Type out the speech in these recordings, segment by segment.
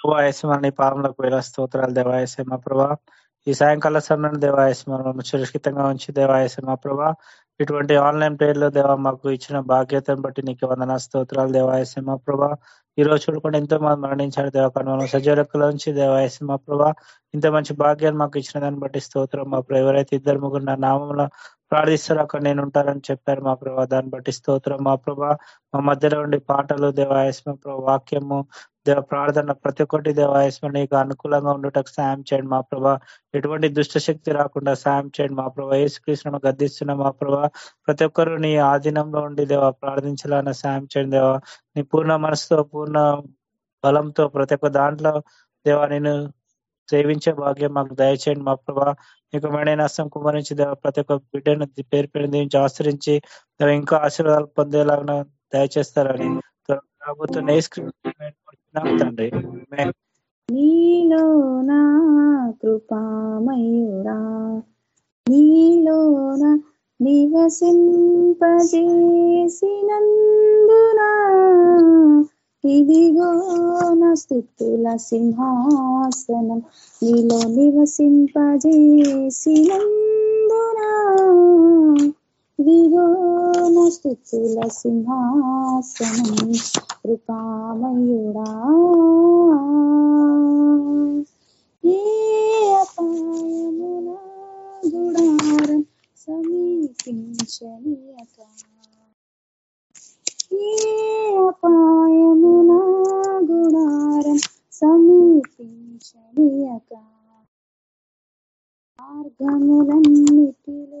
ప్రభాయసమ నీ పాదములకు వేల స్తోత్రాలు. దేవాయసమ ప్రభా ఈ సాయంకాల సమయం దేవాయస్మరణను సురక్షితంగా ఉంచి దేవాయసమ ప్రభా ఇటువంటి ఆన్లైన్ పేర్లు దేవా మాకు ఇచ్చిన బాధ్యతను బట్టి నీకు వందన స్తోత్రాలు. దేవాయసమ ప్రభా ఈ రోజు చూడకుండా ఎంతో మంది మరణించారు దేవకర్మలు సజీలకుల దేవాయసి మా ప్రభా ఇంత మంచి భాగ్యాన్ని మాకు ఇచ్చిన దాన్ని బట్టి స్తోత్రం. మా ప్రభు ఎవరైతే ఇద్దరు ముగ్గురు నా నామంలో ప్రార్థిస్తారు అక్కడ నేను ఉంటారని చెప్పారు మా ప్రభా దాన్ని బట్టి స్తోత్రం. మా ప్రభా మా మధ్యలో ఉండి పాటలు దేవాయస్మ ప్రభా వాక్యము దేవ ప్రార్థన ప్రతి ఒక్కటి దేవాయస్మ నీకు అనుకూలంగా ఉండటకు సాయం చేయండి మా ప్రభా. ఎటువంటి దుష్ట శక్తి రాకుండా సాయం చేయండి మా ప్రభా. ఏసుకృష్ణను గద్దిస్తున్న మా ప్రభా. ప్రతి ఒక్కరు నీ ఆధీనంలో ఉండి దేవ ప్రార్థించాలన్న సాయం చేయండి దేవా. నీ పూర్ణ మనసుతో పూర్ణ బలంతో ప్రతి ఒక్క దాంట్లో దేవా నేను సేవించే భాగ్యం మాకు దయచేయండి. మా ప్రభా నీకు మేడైన అస్సం కుమరించి దేవ ప్రతి ఒక్క బిడ్డను పేరు పేరు దీనికి ఆశ్రయించి ఇంకా ఆశీర్వాదాలు పొందేలాగా దయచేస్తారని రాబోతున్న తండ్రి నీలో నా కృపామయుడా నీలోన నివసింపజేసినందునా ఇదిగో నా స్థుతుల సింహాసనం నీలో నివసింపజేసినందునా? ఇదిగో నా స్థుతుల సింహాసనం కృపామయుడా. ఏ అపాయమున గుడారం సమీపించనియక అపాయమున గుడారం సమీపించనియక మార్గములన్నిటిలో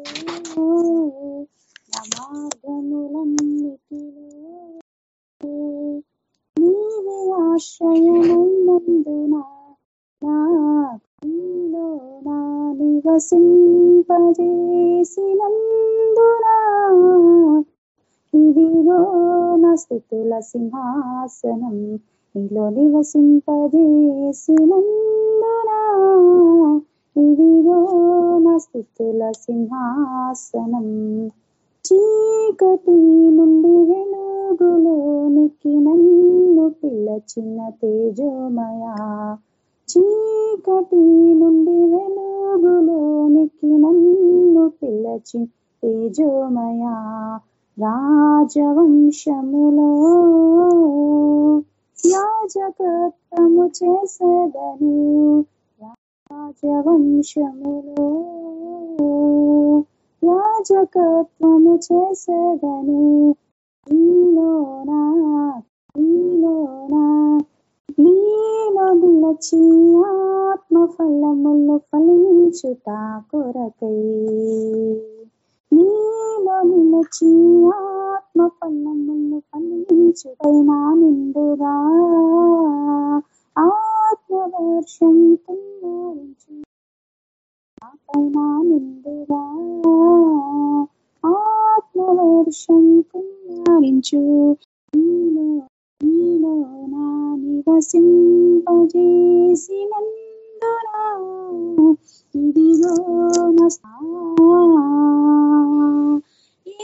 నా మార్గములన్నిటిలో నీవే ఆశ్రయమైనందున నా నా నివసింపజేసినందున. ఇదిగో స్థుతుల సింహాసనం. నీలో నివసింపజేసినందునా? ఇదిగో నా స్థుతుల సింహాసనం. చీకటి నుండి వెలుగులోనికి నన్ను పిల్లచిన తేజోమయా. చీకటి నుండి వెలుగులోనికి నన్ను పిల్లచి తేజోమయా. రాజవంశములో యాజకత్వము చేసేదను. రాజవంశములో యాజకత్వము చేసేదను. నీలోనా నీలోనా నీలో నిలచి ఆత్మ ఫలములు ఫలించుతా కొరకై నీలో నిలచి ఆత్మ ఫలములు ఫలించుటైనా నిండుగా ఆత్మవర్షం కుమ్మరించు నాపైన నిండుగా ఆత్మవర్షం కుమ్మరించు నీలో నీలో నా నివసింపజేసినన్ను ఇదిగో ఏ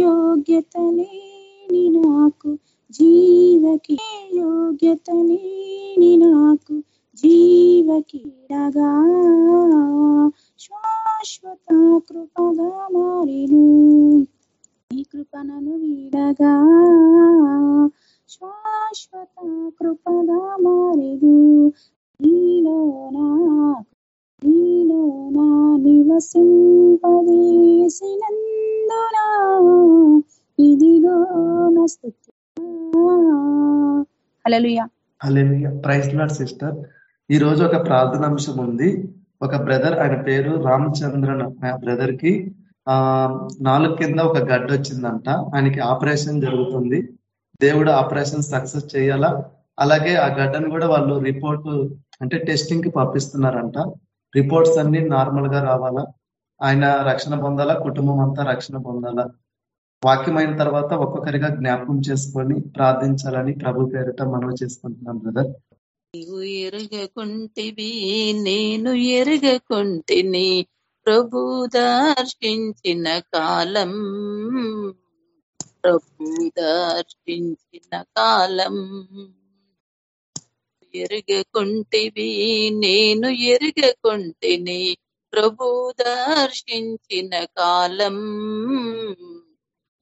యోగ్యత లేని నాకు జీవకి యోగ్యత లేని నాకు జీవకీడగా శాశ్వత కృపగా మారిను. ఈ కృపణను వీడగా. శాశ్వత కృపగా మారిను. నీలోనా నీలోనా నివసింపదీసినందునా ఇదిగో నస్తుతి ప్రైజ్ లాడ్ సిస్టర్. ఈ రోజు ఒక ప్రార్థన అంశం ఉంది. ఒక బ్రదర్ ఆయన పేరు రామచంద్రన్ బ్రదర్కి ఆ నాలుగు కింద ఒక గడ్డ వచ్చిందంట. ఆయనకి ఆపరేషన్ జరుగుతుంది. దేవుడు ఆపరేషన్ సక్సెస్ చేయాలా? అలాగే ఆ గడ్డను కూడా వాళ్ళు రిపోర్ట్ అంటే టెస్టింగ్కి పంపిస్తున్నారంట. రిపోర్ట్స్ అన్ని నార్మల్గా రావాలా? ఆయన రక్షణ పొందాలా? కుటుంబం అంతా రక్షణ పొందాలా? అయిన తర్వాత ఒక్కొక్కరిగా జ్ఞాపకం చేసుకొని ప్రార్థించాలని ప్రభు పేరిట మనవి చేసుకుంటున్నాం బ్రదర్ నీవు ఎరగకుంటివి నేను ఎరగకుంటిని ప్రభు దర్శించిన కాలం. ప్రభు దర్శించిన కాలం. ఎరుగకుంటివి నేను ఎరుగకుంటిని ప్రభు దర్శించిన కాలం.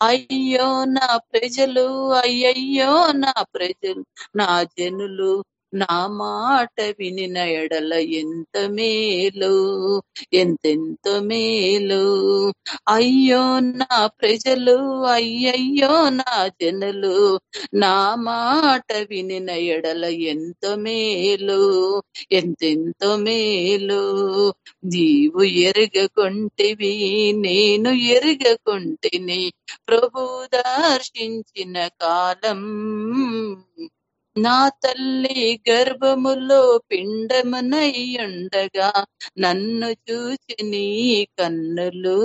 అయ్యో నా ప్రజలు అయ్యయ్యో నా ప్రజలు నా జనులు నా మాట వినిన ఎడల ఎంత మేలు ఎంతెంత మేలు. అయ్యో నా ప్రజలు అయ్యయ్యో నా జనులు నా మాట వినిన ఎడల ఎంత మేలు ఎంతెంత మేలు. నీవు ఎరగకుంటేవి నేను ఎరగకుంటిని ప్రభు దర్శించిన కాలం. నా తల్లి గర్భములో పిండమునయ్యుండగా నన్ను చూచి నీ కన్నులు.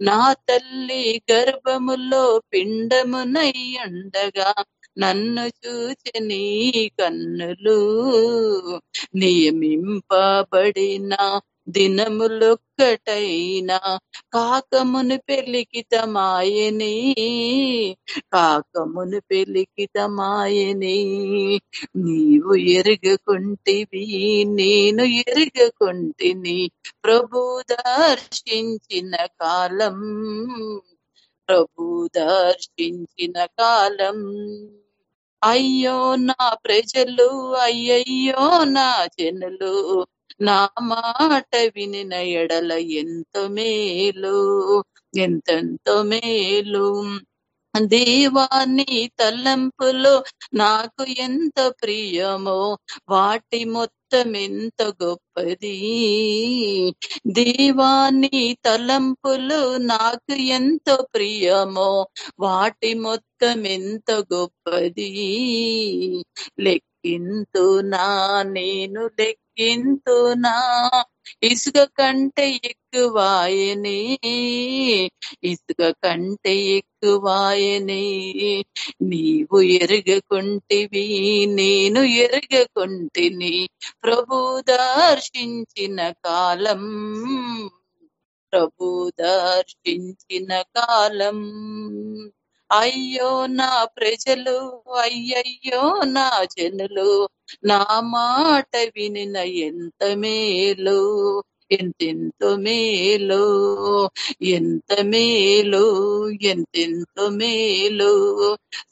నా తల్లి గర్భములో పిండమునయ్యుండగా నన్ను చూచి నీ కన్నులు. నియమింపబడిన దినములొక్కటైనా కాకమును పెలికితమాయని కాకమును పెలికితమాయని. నీవు ఎరగకుంటివి నేను ఎరగకుంటిని. ప్రభు దర్శించిన కాలం ప్రభు దర్శించిన కాలం. అయ్యో నా ప్రజలు అయ్యయ్యో నా జనులు నా మాట వినిన ఎడల ఎంత మేలు ఎంతెంత మేలు. దేవాని తలంపులో నాకు ఎంత ప్రియమో వాటి మొత్తం ఎంత గొప్పది. దేవాని తలంపులు నాకు ఎంత ప్రియమో వాటి మొత్తం ఎంత గొప్పది. లెక్కింతునా నేను లెక్కింతునా ఇసుక కంటే ఎక్కువాయని ఇసుక కంటే ఎక్కువాయని. నీవు ఎరగకుంటివి నేను ఎరగకుంటిని. ప్రభు దర్శించిన కాలం ప్రభు దర్శించిన కాలం. అయ్యో నా ప్రజలు అయ్యయ్యో నా జనులు నా మాట వినిన ఎంత మేలు ఎంతెంతో మేలు ఎంత మేలు ఎంతెంత మేలు.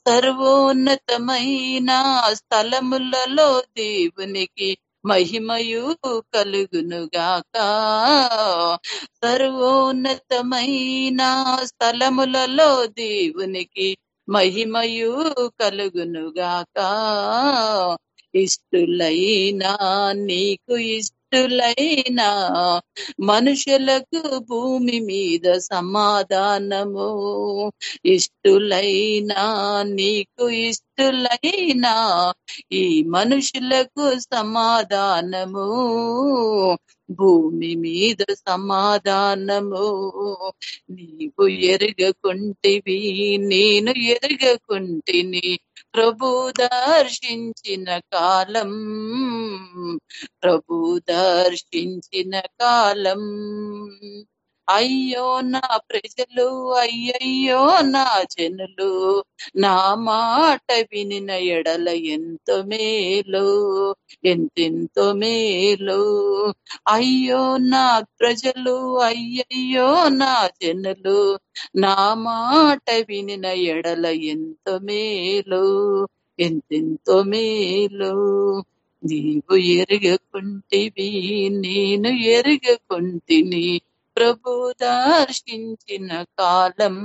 సర్వోన్నతమైన స్థలములలో దేవునికి మహిమయు కలుగునుగాక. సర్వోన్నతమైన స్థలములలో దేవునికి మహిమయు కలుగునుగాక. ఇష్టులైనా నీకు ఇష్టులైనా మనుషులకు భూమి మీద సమాధానము. ఇష్టులైనా నీకు భక్తులైనా ఈ మనుషులకు సమాధానము. భూమి మీద సమాధానము. నీవు ఎరగకుంటివి నేను ఎరగకుంటిని ప్రభు దర్శించిన కాలం. ప్రభు దర్శించిన కాలం. అయ్యో నా ప్రజలు అయ్యయ్యో నా జనులు నా మాట వినిన ఎడల ఎంతో మేలు ఎంతెంతో మేలు. అయ్యో నా ప్రజలు అయ్యయ్యో నా జనులు నా మాట వినిన ఎడల ఎంతో మేలు ఎంతెంతో మేలు. నీవు ఎరగకుంటివి నేను ఎరగకుంటిని ప్రభు దర్శించిన కాలం.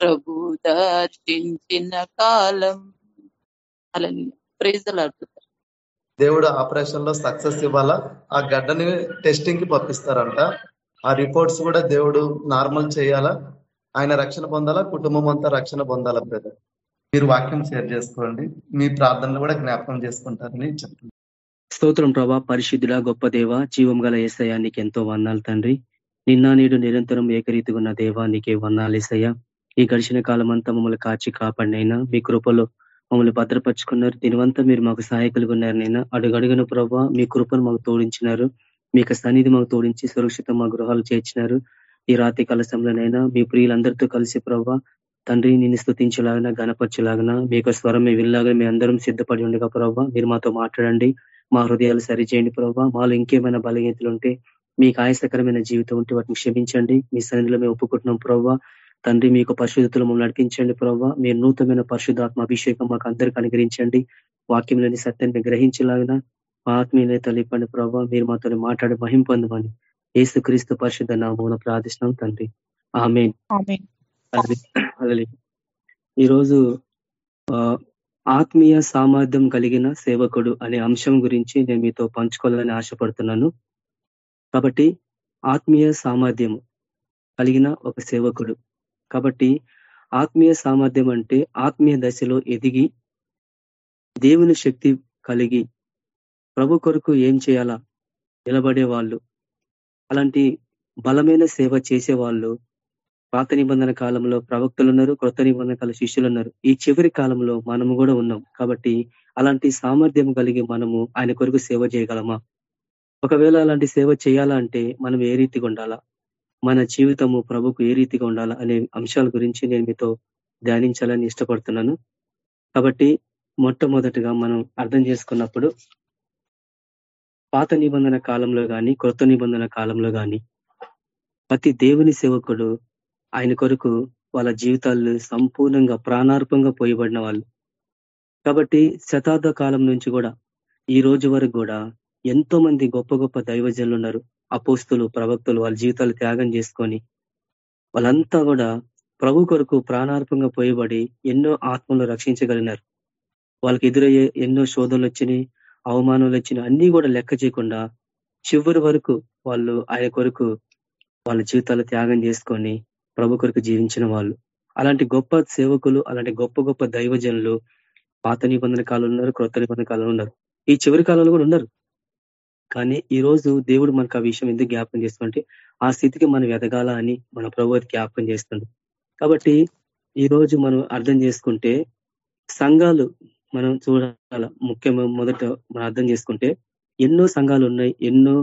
ప్రభు దర్శించిన కాలం అలా ప్రైజ్ దేవుడు ఆపరేషన్లో సక్సెస్ ఇవ్వాలా? ఆ గడ్డని టెస్టింగ్కి పంపిస్తారంట. ఆ రిపోర్ట్స్ కూడా దేవుడు నార్మల్ చేయాలా? ఆయన రక్షణ పొందాలా? కుటుంబం అంతా రక్షణ పొందాలా బ్రదర్? మీరు వాక్యం షేర్ చేసుకోండి. మీ ప్రార్థనలు కూడా జ్ఞాపకం చేసుకుంటారని చెప్తున్నారు స్తోత్రం ప్రభా పరిశుద్ధుడ గొప్ప దేవ జీవం గల ఏసయ్యా నీకు ఎంతో వందాలు తండ్రి. నిన్న నేడు నిరంతరం ఏకరీతిగా ఉన్న దేవా నీకే వందాలు ఏసయ్యా. ఈ గడిచిన కాలం అంతా మమ్మల్ని కాచి కాపాడినైనా మీ కృపలో మమ్మల్ని భద్రపరుచుకున్నారు. దీనివంతా మీరు మాకు సహాయకులుగా ఉన్నారు నైనా అడుగడుగున ప్రభా మీ కృపను మాకు తోడించినారు. మీ యొక్క సన్నిధి మాకు తోడించి సురక్షితం మా గృహాలు చేర్చినారు. ఈ రాతి కలశంలోనైనా మీ ప్రియులందరితో కలిసి ప్రభా తండ్రి నిన్ను స్థుతించేలాగిన గణపరచేలాగిన మీ యొక్క స్వరం మీ విల్లాగా మీ అందరం సిద్ధపడి ఉండగా ప్రభావ మీరు మాతో మాట్లాడండి. మా హృదయాలు సరిచేయండి ప్రభావ మాలో ఇంకేమైనా బలహీనతలు ఉంటే మీకు ఆయాసకరమైన జీవితం ఉంటే వాటిని క్షమించండి. మీ సన్నిధిలో మేము ఒప్పుకుంటున్నాం ప్రభావ తండ్రి మీకు పరిశుద్ధతలు మమ్మల్ని నడిపించండి ప్రభావ మీరు నూతనమైన పరిశుద్ధాత్మ అభిషేకం మాకు అందరికీ అనుగ్రహించండి. వాక్యంలోని సత్యాన్ని గ్రహించలాగిన మా ఆత్మీయ తల్లిపండి ప్రభావ మీరు మాతో మాట్లాడి మహిం పొందమని ఏసు క్రీస్తు పరిశుద్ధ నామూన ప్రార్థిస్తున్నాం తండ్రి. ఆమె ఈరోజు ఆత్మీయ సామర్థ్యం కలిగిన సేవకుడు అనే అంశం గురించి నేను మీతో పంచుకోవాలని ఆశపడుతున్నాను. కాబట్టి ఆత్మీయ సామర్థ్యం కలిగిన ఒక సేవకుడు. కాబట్టి ఆత్మీయ సామర్థ్యం అంటే ఆత్మీయ దశలో ఎదిగి దేవుని శక్తి కలిగి ప్రభు కొరకు ఏం చేయాలా? నిలబడే వాళ్ళు అలాంటి బలమైన సేవ చేసే వాళ్ళు పాత నిబంధన కాలంలో ప్రవక్తలు ఉన్నారు కొత్త నిబంధన కాల శిష్యులు ఉన్నారు ఈ చివరి కాలంలో మనము కూడా ఉన్నాం. కాబట్టి అలాంటి సామర్థ్యం కలిగి మనము ఆయన కొరకు సేవ చేయగలమా? ఒకవేళ అలాంటి సేవ చేయాలంటే మనం ఏ రీతిగా ఉండాలా? మన జీవితము ప్రభుకు ఏ రీతిగా ఉండాలా అనే అంశాల గురించి నేను మీతో ధ్యానించాలని ఇష్టపడుతున్నాను. కాబట్టి మొట్టమొదటిగా మనం అర్థం చేసుకున్నప్పుడు పాత నిబంధన కాలంలో కానీ క్రొత్త నిబంధన కాలంలో కానీ ప్రతి దేవుని సేవకుడు ఆయన కొరకు వాళ్ళ జీవితాలు సంపూర్ణంగా ప్రాణార్పంగా పోయబడిన వాళ్ళు. కాబట్టి శతాబ్ద కాలం నుంచి కూడా ఈ రోజు వరకు కూడా ఎంతో మంది గొప్ప గొప్ప దైవజనులు ఉన్నారు. అపోస్తులు ప్రవక్తులు వాళ్ళ జీవితాలు త్యాగం చేసుకొని వాళ్ళంతా కూడా ప్రభు కొరకు ప్రాణార్పంగా పోయబడి ఎన్నో ఆత్మలు రక్షించగలిగినారు. వాళ్ళకి ఎదురయ్యే ఎన్నో శోధనలు వచ్చినాయి అవమానాలు వచ్చినాయి అన్ని కూడా లెక్క చేయకుండా చివరి వరకు వాళ్ళు ఆయన కొరకు వాళ్ళ జీవితాలు త్యాగం చేసుకొని ప్రభు కొరకు జీవించిన వాళ్ళు. అలాంటి గొప్ప సేవకులు అలాంటి గొప్ప గొప్ప దైవజనులు పాత నిబంధన కాలంలో ఉన్నారు క్రొత్త నిబంధన కాలంలో ఉన్నారు. ఈ చివరి కాలంలో కూడా ఉన్నారు. కానీ ఈ రోజు దేవుడు మనకు ఆ విషయం ఎందుకు జ్ఞాపకం చేస్తుంటే ఆ స్థితికి మనం ఎదగాల అని మన ప్రభు జ్ఞాపకం చేస్తుంది కాబట్టి ఈ రోజు మనం అర్థం చేసుకుంటే సంఘాలు మనం చూడాల. ముఖ్యంగా మొదట మనం అర్థం చేసుకుంటే ఎన్నో సంఘాలు ఉన్నాయి ఎన్నో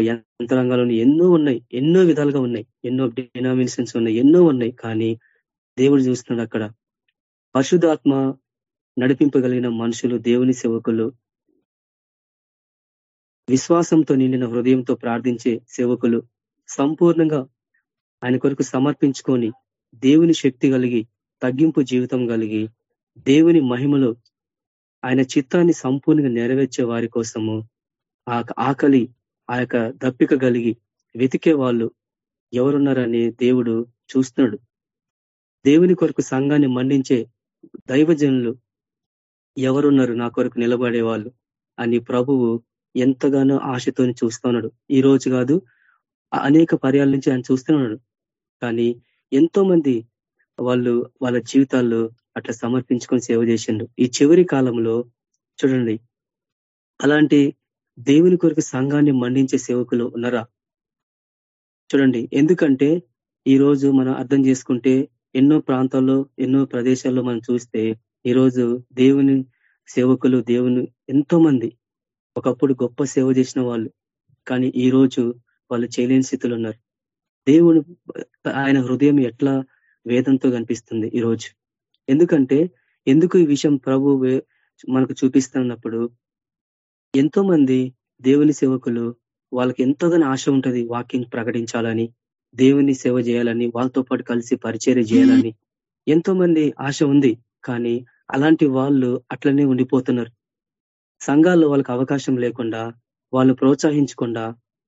యంత్రాంగాలను ఎన్నో ఉన్నాయి ఎన్నో విధాలుగా ఉన్నాయి ఎన్నో డినామినేషన్స్ ఉన్నాయి ఎన్నో ఉన్నాయి. కానీ దేవుడు చూస్తున్నాడు అక్కడ. పరిశుధాత్మ నడిపింపగలిగిన మనుషులు దేవుని సేవకులు విశ్వాసంతో నిండిన హృదయంతో ప్రార్థించే సేవకులు సంపూర్ణంగా ఆయన కొరకు సమర్పించుకొని దేవుని శక్తి కలిగి తగ్గింపు జీవితం కలిగి దేవుని మహిమలో ఆయన చిత్తాన్ని సంపూర్ణంగా నెరవేర్చే వారి కోసము ఆ ఆకలి ఆ యొక్క దప్పిక కలిగి వెతికే వాళ్ళు ఎవరున్నారని దేవుడు చూస్తున్నాడు. దేవుని కొరకు సంఘాన్ని మన్నించే దైవజనులు ఎవరున్నారు? నా కొరకు నిలబడే వాళ్ళు అని ప్రభువు ఎంతగానో ఆశతో చూస్తున్నాడు. ఈ రోజు కాదు అనేక పర్యాల నుంచి ఆయన చూస్తున్నాడు. కానీ ఎంతో మంది వాళ్ళు వాళ్ళ జీవితాల్లో అట్లా సమర్పించుకొని సేవ చేసిండు. ఈ చివరి కాలంలో చూడండి అలాంటి దేవుని కొరకు సంఘాన్ని మండించే సేవకులు ఉన్నారా? చూడండి ఎందుకంటే ఈ రోజు మనం అర్థం చేసుకుంటే ఎన్నో ప్రాంతాల్లో ఎన్నో ప్రదేశాల్లో మనం చూస్తే ఈరోజు దేవుని సేవకులు దేవుని ఎంతో మంది ఒకప్పుడు గొప్ప సేవ చేసిన వాళ్ళు. కానీ ఈ రోజు వాళ్ళు చేయలేని స్థితిలో ఉన్నారు. దేవుని ఆయన హృదయం ఎట్లా వేదంతో కనిపిస్తుంది ఈరోజు ఎందుకంటే ఎందుకు ఈ విషయం ప్రభు మనకు చూపిస్తున్నప్పుడు ఎంతో మంది దేవుని సేవకులు వాళ్ళకి ఎంతోగానో ఆశ ఉంటది వాకింగ్ ప్రకటించాలని దేవుని సేవ చేయాలని వాళ్ళతో పాటు కలిసి పరిచర్య చేయాలని. ఎంతో మంది ఆశ ఉంది కానీ అలాంటి వాళ్ళు అట్లనే ఉండిపోతున్నారు. సంఘాల్లో వాళ్ళకి అవకాశం లేకుండా వాళ్ళు ప్రోత్సహించకుండా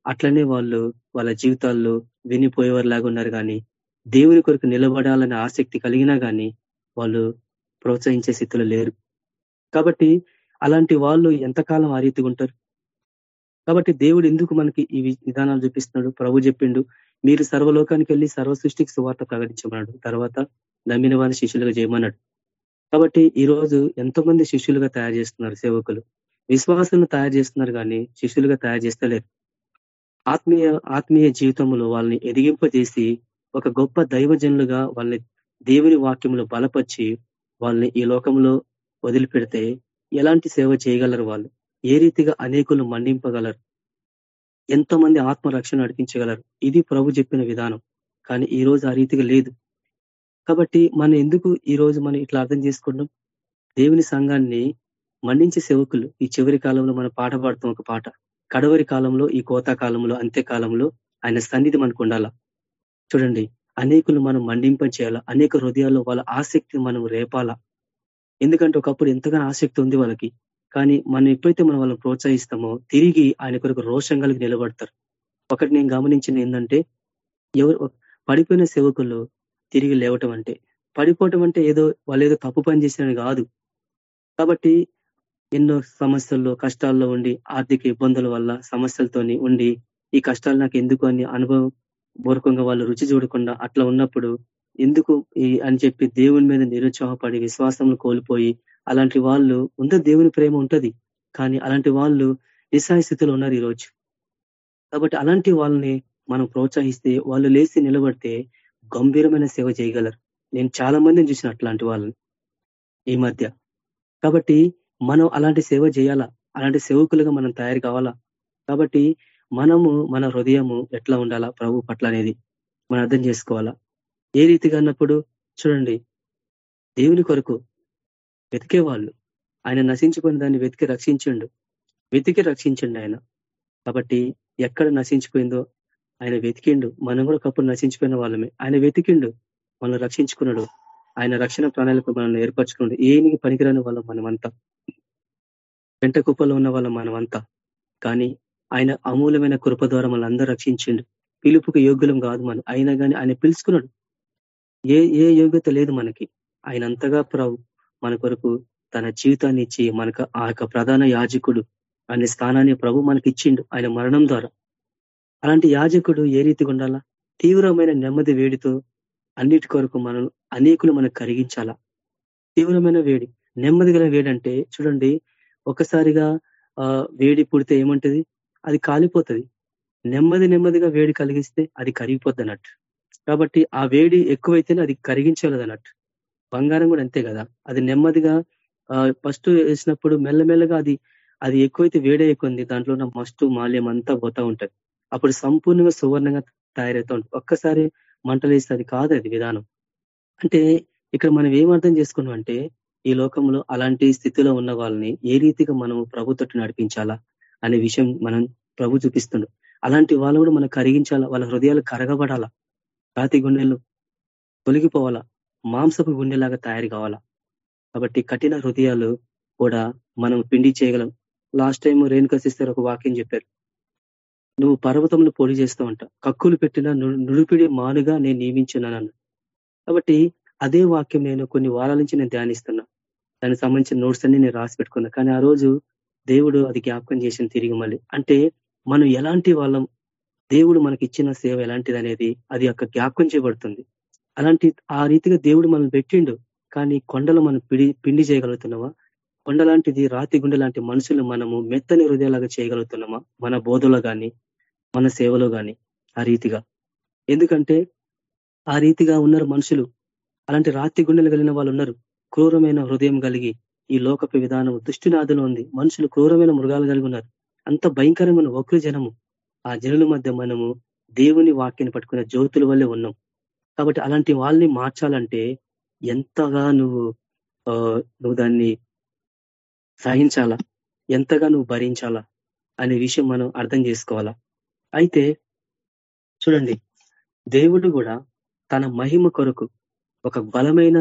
అట్లనే వాళ్ళు వాళ్ళ జీవితాల్లో వినిపోయేవారిలాగా ఉన్నారు కానీ దేవుని కొరకు నిలబడాలనే ఆసక్తి కలిగినా కానీ వాళ్ళు ప్రోత్సహించే స్థితిలో లేరు. కాబట్టి అలాంటి వాళ్ళు ఎంతకాలం ఆ రీతిగా ఉంటారు? కాబట్టి దేవుడు ఎందుకు మనకి ఈ విధానాలు చూపిస్తున్నాడు? ప్రభు చెప్పిండు మీరు సర్వలోకానికి వెళ్ళి సర్వ సృష్టికి సువార్త ప్రకటించమన్నాడు. తర్వాత నమ్మిన వారిని శిష్యులుగా చేయమన్నాడు. కాబట్టి ఈ రోజు ఎంతో మంది శిష్యులుగా తయారు చేస్తున్నారు సేవకులు. విశ్వాసాలను తయారు చేస్తున్నారు కానీ శిష్యులుగా తయారు చేస్తలేరు. ఆత్మీయ ఆత్మీయ జీవితంలో వాళ్ళని ఎదిగింపజేసి ఒక గొప్ప దైవజనులుగా వాళ్ళని దేవుని వాక్యంలో బలపరిచి వాళ్ళని ఈ లోకంలో వదిలిపెడితే ఎలాంటి సేవ చేయగలరు వాళ్ళు? ఏ రీతిగా అనేకులు మండింపగలరు ఎంతో మంది ఆత్మరక్షణ నడిపించగలరు? ఇది ప్రభు చెప్పిన విధానం. కానీ ఈ రోజు ఆ రీతిగా లేదు. కాబట్టి మనం ఎందుకు ఈ రోజు మనం ఇట్లా అర్థం చేసుకుంటాం దేవుని సంఘాన్ని మండించే సేవకులు ఈ చివరి కాలంలో మనం పాట పాడుతాం ఒక పాట. కడవరి కాలంలో ఈ కోతా కాలంలో అంత్య కాలంలో ఆయన సన్నిధి మనకు ఉండాల? చూడండి అనేకులు మనం మండింప చేయాలా అనేక హృదయాల్లో వాళ్ళ ఆసక్తి మనం రేపాలా? ఎందుకంటే ఒకప్పుడు ఎంతగానో ఆసక్తి ఉంది వాళ్ళకి. కానీ మనం ఎప్పుడైతే మనం వాళ్ళని ప్రోత్సహిస్తామో తిరిగి ఆయన కొరకు రోషం కలిగి నిలబడతారు. ఒకటి నేను గమనించిన ఏంటంటే ఎవరు పడిపోయిన సేవకులు తిరిగి లేవటం అంటే పడిపోవటం అంటే ఏదో వాళ్ళు ఏదో తప్పు పని చేసినని కాదు. కాబట్టి ఎన్నో సమస్యల్లో కష్టాల్లో ఉండి ఆర్థిక ఇబ్బందుల వల్ల సమస్యలతోని ఉండి ఈ కష్టాలు నాకు ఎందుకు అని అనుభవం పూర్వకంగా వాళ్ళు రుచి చూడకుండా అట్లా ఉన్నప్పుడు ఎందుకు అని చెప్పి దేవుని మీద నిరుత్సాహపడి విశ్వాసం కోల్పోయి అలాంటి వాళ్ళు ఉంద దేవుని ప్రేమ ఉంటది. కానీ అలాంటి వాళ్ళు నిస్సాయ స్థితిలో ఉన్నారు ఈరోజు. కాబట్టి అలాంటి వాళ్ళని మనం ప్రోత్సహిస్తే వాళ్ళు లేచి నిలబడితే గంభీరమైన సేవ చేయగలరు. నేను చాలా మందిని చూసిన అట్లాంటి వాళ్ళని ఈ మధ్య. కాబట్టి మనం అలాంటి సేవ చేయాలా? అలాంటి సేవకులుగా మనం తయారు కావాలా? కాబట్టి మనము మన హృదయము ఎట్లా ఉండాలా ప్రభు పట్ల అనేది మనం అర్థం చేసుకోవాలా? ఏ రీతిగా అన్నప్పుడు చూడండి. దేవుని కొరకు వెతికే వాళ్ళు. ఆయన నశించుకుని దాన్ని వెతికి రక్షించిండు. వెతికి రక్షించండి ఆయన. కాబట్టి ఎక్కడ నశించిపోయిందో ఆయన వెతికిండు. మనం కూడా ఒకప్పుడు నశించిపోయిన వాళ్ళమే. ఆయన వెతికిండు. మనల్ని రక్షించుకున్నాడు. ఆయన రక్షణ ప్రాణాలకు మనం ఏర్పరచుకున్నాడు. ఏనికి పనికిరాని వాళ్ళం మనమంతా? వెంట కుప్పలో ఉన్న వాళ్ళం మనమంతా. కానీ ఆయన అమూలమైన కృప ద్వారా మనల్ని అందరూ రక్షించిండు. పిలుపుకు యోగ్యులం కాదు మనం. అయినా కానీ ఆయన పిలుచుకున్నాడు. ఏ ఏ యోగ్యత లేదు మనకి. ఆయన అంతగా ప్రభు మన కొరకు తన జీవితాన్ని ఇచ్చి మనకు ఆ యొక్క ప్రధాన యాజకుడు అనే స్థానాన్ని ప్రభు మనకి ఇచ్చిండు ఆయన మరణం ద్వారా. అలాంటి యాజకుడు ఏ రీతిగా ఉండాలా? తీవ్రమైన నెమ్మది వేడితో అన్నిటి కొరకు మనం అనేకులు మనకు కరిగించాలా? తీవ్రమైన వేడి నెమ్మది గల వేడి అంటే చూడండి ఒకసారిగా వేడి పుడితే ఏమంటది? అది కాలిపోతుంది. నెమ్మది నెమ్మదిగా వేడి కలిగిస్తే అది కరిగిపోద్ది అన్నట్టు కాబట్టి ఆ వేడి ఎక్కువైతేనే అది కరిగించాలి అన్నట్టు బంగారం కూడా అంతే కదా. అది నెమ్మదిగా ఫస్ట్ వేసినప్పుడు మెల్లమెల్లగా అది అది ఎక్కువైతే వేడే ఎక్కువ దాంట్లో ఉన్న మస్టు మాల్యం అంతా పోతా ఉంటది. అప్పుడు సంపూర్ణంగా సువర్ణంగా తయారవుతా ఉంటుంది. ఒక్కసారి మంటలు వేస్తే అది కాదు అది విధానం. అంటే ఇక్కడ మనం ఏం అర్థం చేసుకున్నాం అంటే ఈ లోకంలో అలాంటి స్థితిలో ఉన్న వాళ్ళని ఏ రీతిగా మనం ప్రభుత్వం నడిపించాలా అనే విషయం మనం ప్రభు చూపిస్తుండు. అలాంటి వాళ్ళు కూడా మనం కరిగించాలా? వాళ్ళ హృదయాలు కరగబడాలా? రాతి గుండెలు తొలగిపోవాలా? మాంసపు గుండెలాగా తయారు కావాలా? కాబట్టి కఠిన హృదయాలు కూడా మనం పిండి చేయగలం. లాస్ట్ టైం రేణుక సిస్టర్ ఒక వాక్యం చెప్పారు. నువ్వు పర్వతంలో పొడి అంట కక్కులు పెట్టిన నుడిపిడి మానుగా నేను నియమించున్నాను కాబట్టి అదే వాక్యం నేను కొన్ని వారాల నుంచి నేను ధ్యానిస్తున్నా. దానికి సంబంధించిన నోట్స్ అన్ని నేను రాసి పెట్టుకున్నా. కానీ ఆ రోజు దేవుడు అది జ్ఞాపకం చేసిన తిరిగి మళ్ళీ. అంటే మనం ఎలాంటి వాళ్ళం? దేవుడు మనకి ఇచ్చిన సేవ ఎలాంటిది అనేది అది యొక్క జ్ఞాపకం చేయబడుతుంది. అలాంటి ఆ రీతిగా దేవుడు మనం పెట్టిండు కానీ కొండలు మనం పిడి పిండి చేయగలుగుతున్నామా? కొండ లాంటిది రాతి గుండె లాంటి మనుషులు మనము మెత్తని హృదయలాగా చేయగలుగుతున్నామా? మన బోధలో కానీ మన సేవలో కానీ ఆ రీతిగా. ఎందుకంటే ఆ రీతిగా ఉన్నారు మనుషులు. అలాంటి రాతి గుండెలు కలిగిన వాళ్ళు ఉన్నారు. క్రూరమైన హృదయం కలిగి ఈ లోకపు విధానం దుష్టినాదులో ఉంది. మనుషులు క్రూరమైన మృగాలు కలిగి ఉన్నారు. అంత భయంకరమైన ఒకరు జనము ఆ జనుల మధ్య మనము దేవుని వాక్యాన్ని పట్టుకునే జ్యోతుల వల్లే ఉన్నాం. కాబట్టి అలాంటి వాళ్ళని మార్చాలంటే ఎంతగా నువ్వు నువ్వు దాన్ని సహించాలా? ఎంతగా నువ్వు భరించాలా? అనే విషయం మనం అర్థం చేసుకోవాలా? అయితే చూడండి దేవుడు కూడా తన మహిమ కొరకు ఒక బలమైన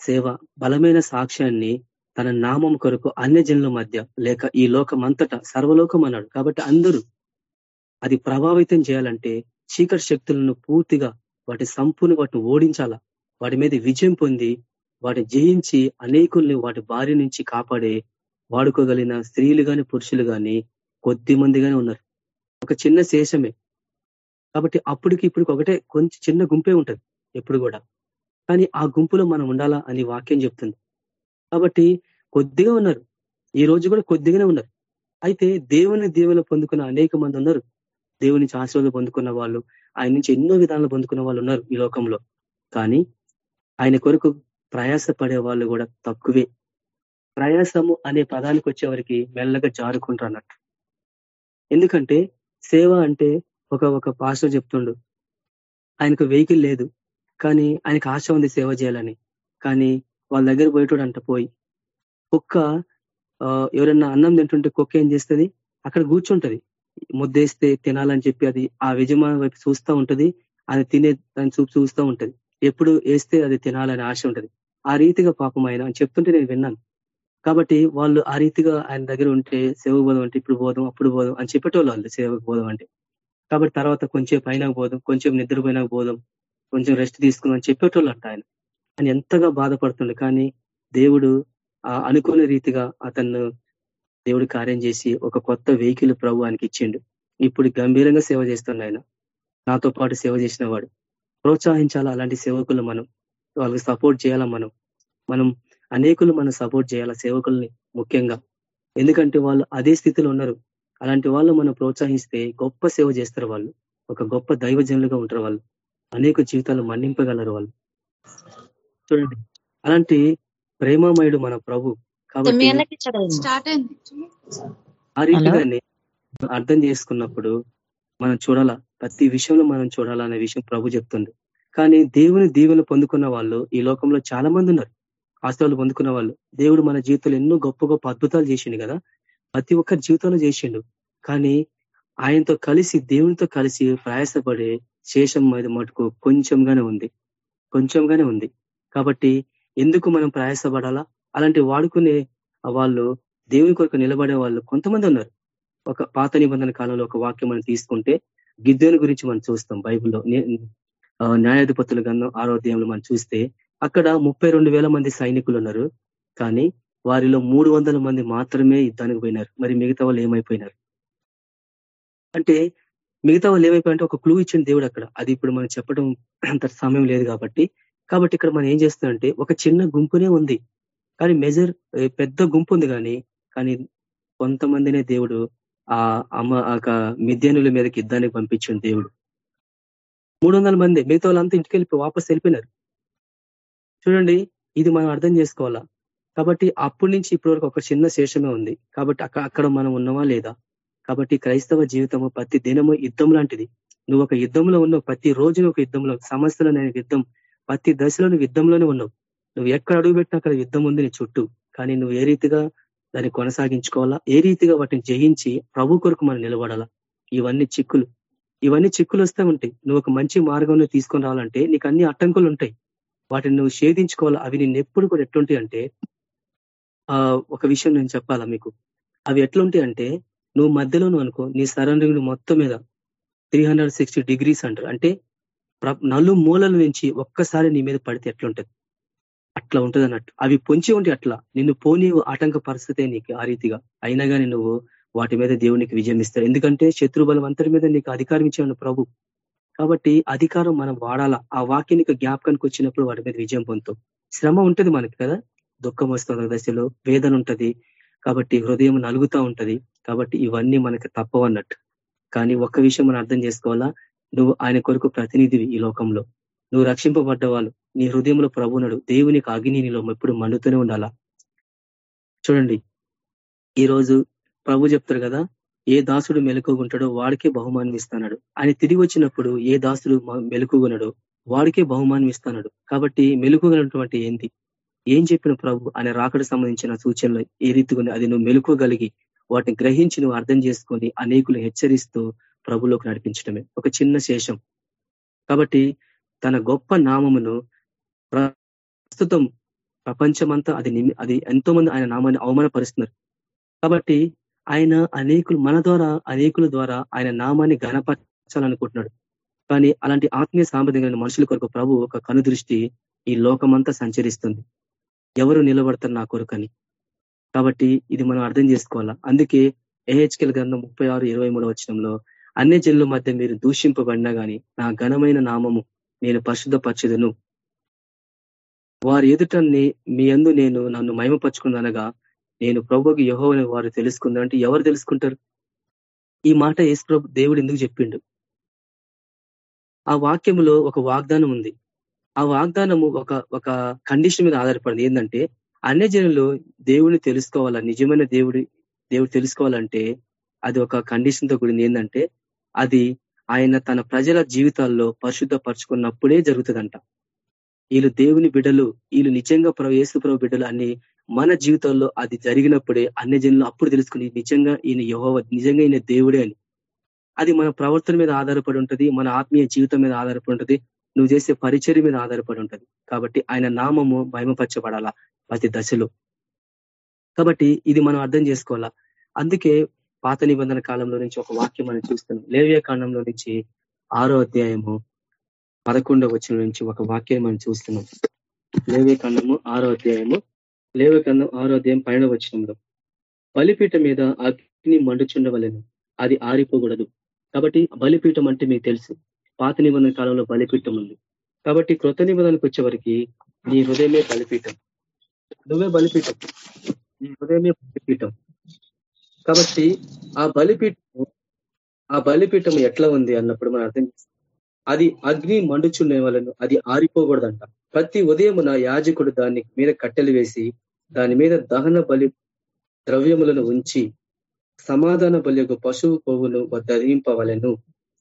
సేవ బలమైన సాక్ష్యాన్ని తన నామం కొరకు అన్య జనుల మధ్య లేక ఈ లోకం అంతటా సర్వలోకం అన్నాడు కాబట్టి అందరూ అది ప్రభావితం చేయాలంటే చీకటి శక్తులను పూర్తిగా వాటి సంపూర్ణ వాటిని ఓడించాలా? వాటి మీద విజయం పొంది వాటిని జయించి అనేకుల్ని వాటి భార్య నుంచి కాపాడే వాడుకోగలిగిన స్త్రీలు కాని పురుషులు కానీ కొద్ది మందిగానే ఉన్నారు. ఒక చిన్న శేషమే. కాబట్టి అప్పటికి ఇప్పుడు ఒకటే కొంచెం చిన్న గుంపే ఉంటది ఎప్పుడు కూడా. కానీ ఆ గుంపులో మనం ఉండాలా అని వాక్యం చెప్తుంది. కాబట్టి కొద్దిగా ఉన్నారు. ఈ రోజు కూడా కొద్దిగానే ఉన్నారు. అయితే దేవుని దీవెన పొందుకున్న అనేక మంది ఉన్నారు. దేవుని నుంచి ఆశీర్వాదం పొందుకున్న వాళ్ళు ఆయన నుంచి ఎన్నో విధానాలు పొందుకున్న వాళ్ళు ఉన్నారు ఈ లోకంలో. కానీ ఆయన కొరకు ప్రయాస పడే వాళ్ళు కూడా తక్కువే. ప్రయాసము అనే పదానికి వచ్చేవారికి మెల్లగా జారుకుంటారు అన్నట్టు. ఎందుకంటే సేవ అంటే ఒక ఒక పాస్టర్ చెప్తుండు ఆయనకు వెహికల్ లేదు కానీ ఆయనకు ఆశ ఉంది సేవ చేయాలని. కానీ వాళ్ళ దగ్గర పోయేటోడు అంట పోయి కుక్క ఎవరన్నా అన్నం తింటుంటే కుక్క ఏం చేస్తుంది? అక్కడ కూర్చుంటది. ముద్దేస్తే తినాలని చెప్పి అది ఆ యజమాని వైపు చూస్తూ ఉంటది. అది తినే దాన్ని చూపు చూస్తూ ఉంటది. ఎప్పుడు వేస్తే అది తినాలని ఆశ ఉంటది. ఆ రీతిగా పాపం ఆయన అని చెప్తుంటే నేను విన్నాను. కాబట్టి వాళ్ళు ఆ రీతిగా ఆయన దగ్గర ఉంటే సేవ బోధం అంటే ఇప్పుడు బోధం అప్పుడు బోధం అని చెప్పేటోళ్ళు వాళ్ళు సేవకు అంటే. కాబట్టి తర్వాత కొంచెం పైన బోధం కొంచెం నిద్రపోయినా బోధం కొంచెం రెస్ట్ తీసుకుందాం అని చెప్పేటోళ్ళు అంట ఆయన. అని ఎంతగా బాధపడుతుండే కానీ దేవుడు అనుకునే రీతిగా అతను దేవుడు కార్యం చేసి ఒక కొత్త వెహికల్ ప్రభు ఆయనకి ఇచ్చిండు. ఇప్పుడు గంభీరంగా సేవ చేస్తుండ ఆయన. నాతో పాటు సేవ చేసిన వాడు. ప్రోత్సహించాలా? అలాంటి సేవకులు మనం. వాళ్ళకి సపోర్ట్ చేయాలా మనం? మనం అనేకులు మనం సపోర్ట్ చేయాలా సేవకుల్ని ముఖ్యంగా? ఎందుకంటే వాళ్ళు అదే స్థితిలో ఉన్నారు. అలాంటి వాళ్ళు మనం ప్రోత్సహిస్తే గొప్ప సేవ చేస్తారు వాళ్ళు. ఒక గొప్ప దైవజనులుగా ఉంటారు వాళ్ళు. అనేక జీవితాలు మన్నింపగలరు వాళ్ళు. చూడండి. అలాంటి ప్రేమమయుడు మన ప్రభు కాబట్టి ఆ రీతిగానే అర్థం చేసుకున్నప్పుడు మనం చూడాలా ప్రతి విషయంలో మనం చూడాలనే విషయం ప్రభు చెప్తుంది కానీ దేవుని దీవెన పొందుకున్న వాళ్ళు ఈ లోకంలో చాలా మంది ఉన్నారు. ఆస్తులు పొందుకున్న వాళ్ళు. దేవుడు మన జీవితంలో ఎన్నో గొప్ప గొప్ప అద్భుతాలు చేసిండు కదా. ప్రతి ఒక్కరి జీవితంలో చేసిండు. కానీ ఆయనతో కలిసి దేవునితో కలిసి ప్రయాసపడే శేషం మీద మటుకు కొంచెంగానే ఉంది. కొంచెంగానే ఉంది. కాబట్టి ఎందుకు మనం ప్రయాసపడాలా? అలాంటి వాడుకునే వాళ్ళు దేవుని కొరకు నిలబడే వాళ్ళు కొంతమంది ఉన్నారు. ఒక పాత నిబంధన కాలంలో ఒక వాక్యం మనం తీసుకుంటే గిద్దెని గురించి మనం చూస్తాం బైబిల్లో. న్యాయాధిపతుల గంధం ఆరోగ్యంలో మనం చూస్తే అక్కడ ముప్పై మంది సైనికులు ఉన్నారు. కానీ వారిలో మూడు మంది మాత్రమే యుద్ధానికి పోయినారు. మరి మిగతా వాళ్ళు ఏమైపోయినారు? అంటే మిగతా వాళ్ళు ఏమైపోయారంటే ఒక క్లూ ఇచ్చిన దేవుడు అక్కడ. అది ఇప్పుడు మనం చెప్పడం అంత సమయం లేదు కాబట్టి. కాబట్టి ఇక్కడ మనం ఏం చేస్తామంటే ఒక చిన్న గుంపునే ఉంది. కానీ మెజర్ పెద్ద గుంపు ఉంది కానీ కానీ కొంతమందినే దేవుడు ఆ అమ్మ ఆ మిద్యానుల మీదకి యుద్ధానికి పంపించిన దేవుడు. మూడు మంది మిగతా వాళ్ళంతా ఇంటికి వెళ్ళి వాపస్ వెళ్ళిపోయినారు. చూడండి ఇది మనం అర్థం చేసుకోవాలా? కాబట్టి అప్పటి నుంచి ఇప్పటి వరకు ఒక చిన్న శేషమే ఉంది. కాబట్టి అక్కడ మనం ఉన్నవా లేదా? కాబట్టి క్రైస్తవ జీవితము ప్రతి దినము యుద్ధం లాంటిది. నువ్వు ఒక యుద్ధంలో ఉన్నావు ప్రతి రోజు ఒక యుద్ధంలో సమస్యలో నేను యుద్ధం ప్రతి దశలో నువ్వు యుద్ధంలోనే ఉన్నావు. నువ్వు ఎక్కడ అడుగు పెట్టినా అక్కడ యుద్ధం ఉంది నీ చుట్టూ. కానీ నువ్వు ఏ రీతిగా దాన్ని కొనసాగించుకోవాలా? ఏ రీతిగా వాటిని జయించి ప్రభు కొరకు మనం నిలబడాలా? ఇవన్నీ చిక్కులు. ఇవన్నీ చిక్కులు వస్తూ ఉంటాయి. నువ్వు ఒక మంచి మార్గంలో తీసుకొని రావాలంటే నీకు అన్ని అడ్డంకులు ఉంటాయి. వాటిని నువ్వు షేధించుకోవాలా అవి నిన్ను ఎప్పుడు కూడా ఎట్లుంటాయి అంటే ఒక విషయం నేను చెప్పాలా మీకు? అవి ఎట్లుంటాయి అంటే నువ్వు మధ్యలో అనుకో నీ సరౌండింగ్ మొత్తం మీద త్రీ డిగ్రీస్ అంటారు. అంటే నలు మూలల నుంచి ఒక్కసారి నీ మీద పడితే ఎట్లుంటది? అట్లా ఉంటది అన్నట్టు. అవి పొంచి ఉండి అట్లా. నిన్ను పోనీ ఆటంక పరిస్థితే నీకు ఆ రీతిగా. అయినా కానీ నువ్వు వాటి మీద దేవునికి విజయం ఇస్తాడు ఎందుకంటే శత్రుబలం అంతటి మీద నీకు అధికారం ఇచ్చాను ప్రభు. కాబట్టి అధికారం మనం వాడాలా? ఆ వాక్యానికి జ్ఞాపకానికి వచ్చినప్పుడు వాటి మీద విజయం పొందుతాం శ్రమ ఉంటది మనకి కదా? దుఃఖం వస్తుంది దశలో. వేదన ఉంటది. కాబట్టి హృదయం నలుగుతా ఉంటది. కాబట్టి ఇవన్నీ మనకి తప్పవన్నట్టు కానీ ఒక్క విషయం మనం అర్థం చేసుకోవాలా? నువ్వు ఆయన కొరకు ప్రతినిధివి ఈ లోకంలో. నువ్వు రక్షింపబడ్డవాళ్ళు. నీ హృదయంలో ప్రభునడు దేవునికి అగ్ని నీలో ఎప్పుడు మండుతూనే ఉండాలా? చూడండి. ఈరోజు ప్రభు చెప్తారు కదా ఏ దాసుడు మెలుకుగుంటాడో వాడికే బహుమానం ఇస్తాడు. ఆయన తిరిగి వచ్చినప్పుడు ఏ దాసుడు మెలుకుగున్నాడో వాడికే బహుమానం ఇస్తాడు. కాబట్టి మెలుకుగలటువంటి ఏంది? ఏం చెప్పిన ప్రభు? ఆయన రాకడ సంబంధించిన సూచనలు ఏ రీతిగా అది నువ్వు మెలుకోగలిగి వాటిని గ్రహించి నువ్వు అర్థం చేసుకొని అనేకులు హెచ్చరిస్తూ ప్రభులోకి నడిపించడమే. ఒక చిన్న శేషం. కాబట్టి తన గొప్ప నామమును ప్రస్తుతం ప్రపంచమంతా అది అది ఎంతో మంది ఆయన నామాన్ని అవమానపరుస్తున్నారు. కాబట్టి ఆయన అనేకులు మన ద్వారా అనేకుల ద్వారా ఆయన నామాన్ని గణపరచాలనుకుంటున్నాడు కానీ అలాంటి ఆత్మీయ సాంప్రదాయ మనుషుల కొరకు ప్రభు ఒక కనుదృష్టి ఈ లోకమంతా సంచరిస్తుంది. ఎవరు నిలబడతారు నా కొరకని? కాబట్టి ఇది మనం అర్థం చేసుకోవాలా? అందుకే ఏహెచ్కెల్ గ్రంథం ముప్పై ఆరు ఇరవై మూడవ వచ్చినంలో అన్ని జన్ల మధ్య మీరు దూషింపబడినా గాని నా ఘనమైన నామము నేను పరిశుద్ధపరచదును. వారి ఎదుట మీ అందు నేను నన్ను మహిమపరుచుకున్నానగా నేను ప్రభుకి యహోవని వారు తెలుసుకుందంటే ఎవరు తెలుసుకుంటారు? ఈ మాట యేసు ప్రభు దేవుడు ఎందుకు చెప్పిండు? ఆ వాక్యములో ఒక వాగ్దానం ఉంది. ఆ వాగ్దానము ఒక ఒక కండిషన్ మీద ఆధారపడింది. ఏంటంటే అన్ని జనులు దేవుడిని తెలుసుకోవాలా? నిజమైన దేవుడి దేవుడు తెలుసుకోవాలంటే అది ఒక కండిషన్తో కూడింది. ఏంటంటే అది ఆయన తన ప్రజల జీవితాల్లో పరిశుద్ధపరచుకున్నప్పుడే జరుగుతుందంట. వీళ్ళు దేవుని బిడ్డలు వీళ్ళు నిజంగా ప్రభు ఏసు ప్రభు బిడ్డలు అని మన జీవితంలో అది జరిగినప్పుడే అన్ని జనులు అప్పుడు తెలుసుకుని నిజంగా ఈయన యహోవ నిజంగా ఈయన దేవుడే అని. అది మన ప్రవర్తన మీద ఆధారపడి ఉంటుంది మన ఆత్మీయ జీవితం మీద ఆధారపడి ఉంటుంది నువ్వు చేసే పరిచర్య మీద ఆధారపడి ఉంటుంది. కాబట్టి ఆయన నామము భయమపరచబడాలా ప్రతి దశలో. కాబట్టి ఇది మనం అర్థం చేసుకోవాలా. అందుకే పాత నిబంధన కాలంలో నుంచి ఒక వాక్యం మనం చూస్తున్నాం. లేవ్య కాండంలో నుంచి ఆరో అధ్యాయము పదకొండవ వచ్చిన నుంచి ఒక వాక్యం మనం చూస్తున్నాం. లేవ్య కాండము ఆరో అధ్యాయము లేవ్య కాండం ఆరో అధ్యాయం పైన వచ్చినంలో బలిపీఠ మీద అగ్ని మండుచుండవలను. అది ఆరిపోకూడదు. కాబట్టి బలిపీఠం అంటే మీకు తెలుసు. పాత నిబంధన కాలంలో బలిపీఠం ఉంది. కాబట్టి కృత నిబంధనకు వచ్చేవరికి నీ హృదయమే బలిపీఠం. నువ్వే బలిపీఠం. నీ హృదయమే బలిపీఠం. కాబట్టి ఆ బలిపీఠం ఆ బలిపీఠం ఎట్లా ఉంది అన్నప్పుడు మనం అర్థం అది అగ్ని మండుచుండే వాళ్ళను అది ఆరిపోకూడదంట. ప్రతి ఉదయం నా యాజకుడు దాని మీద కట్టెలు వేసి దాని మీద దహన బలి ద్రవ్యములను ఉంచి సమాధాన బలి యొక్క పశువు కొవ్వును ధరింపవలను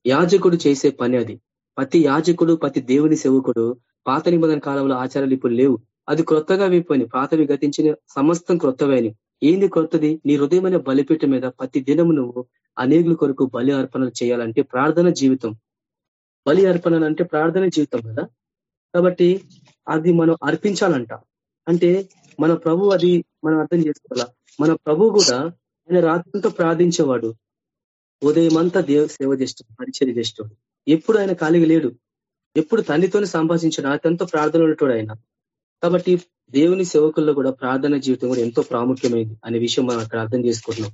యాజకుడు చేసే పని అది. ప్రతి యాజకుడు ప్రతి దేవుని సేవకుడు పాత నిబంధన కాలంలో ఆచారాలు ఇప్పుడు లేవు. అది క్రొత్తగా విప్పని పాతవి గతించిన సమస్తం క్రొత్తవైనవి ఏంది కొత్తది? నీ హృదయమైన బలిపీఠ మీద ప్రతి దినము నువ్వు అనేకుల కొరకు బలి అర్పణలు చేయాలంటే ప్రార్థన జీవితం. బలి అర్పణలు అంటే ప్రార్థన జీవితం కదా? కాబట్టి అది మనం అర్పించాలంట. అంటే మన ప్రభు అది మనం అర్థం చేసుకోవాలా? మన ప్రభు కూడా ఆయన రాత్రితో ప్రార్థించేవాడు. ఉదయమంతా దేవ సేవ చేస్తాడు పరిచయం చేస్తాడు. ఎప్పుడు ఆయన ఖాళీగా లేడు. ఎప్పుడు తండ్రితోనే సంభాషించాడు. అతనితో ప్రార్థన ఉంటాడు ఆయన. కాబట్టి దేవుని సేవకుల్లో కూడా ప్రార్థన జీవితం కూడా ఎంతో ప్రాముఖ్యమైంది అనే విషయం మనం అక్కడ అర్థం చేసుకుంటున్నాం.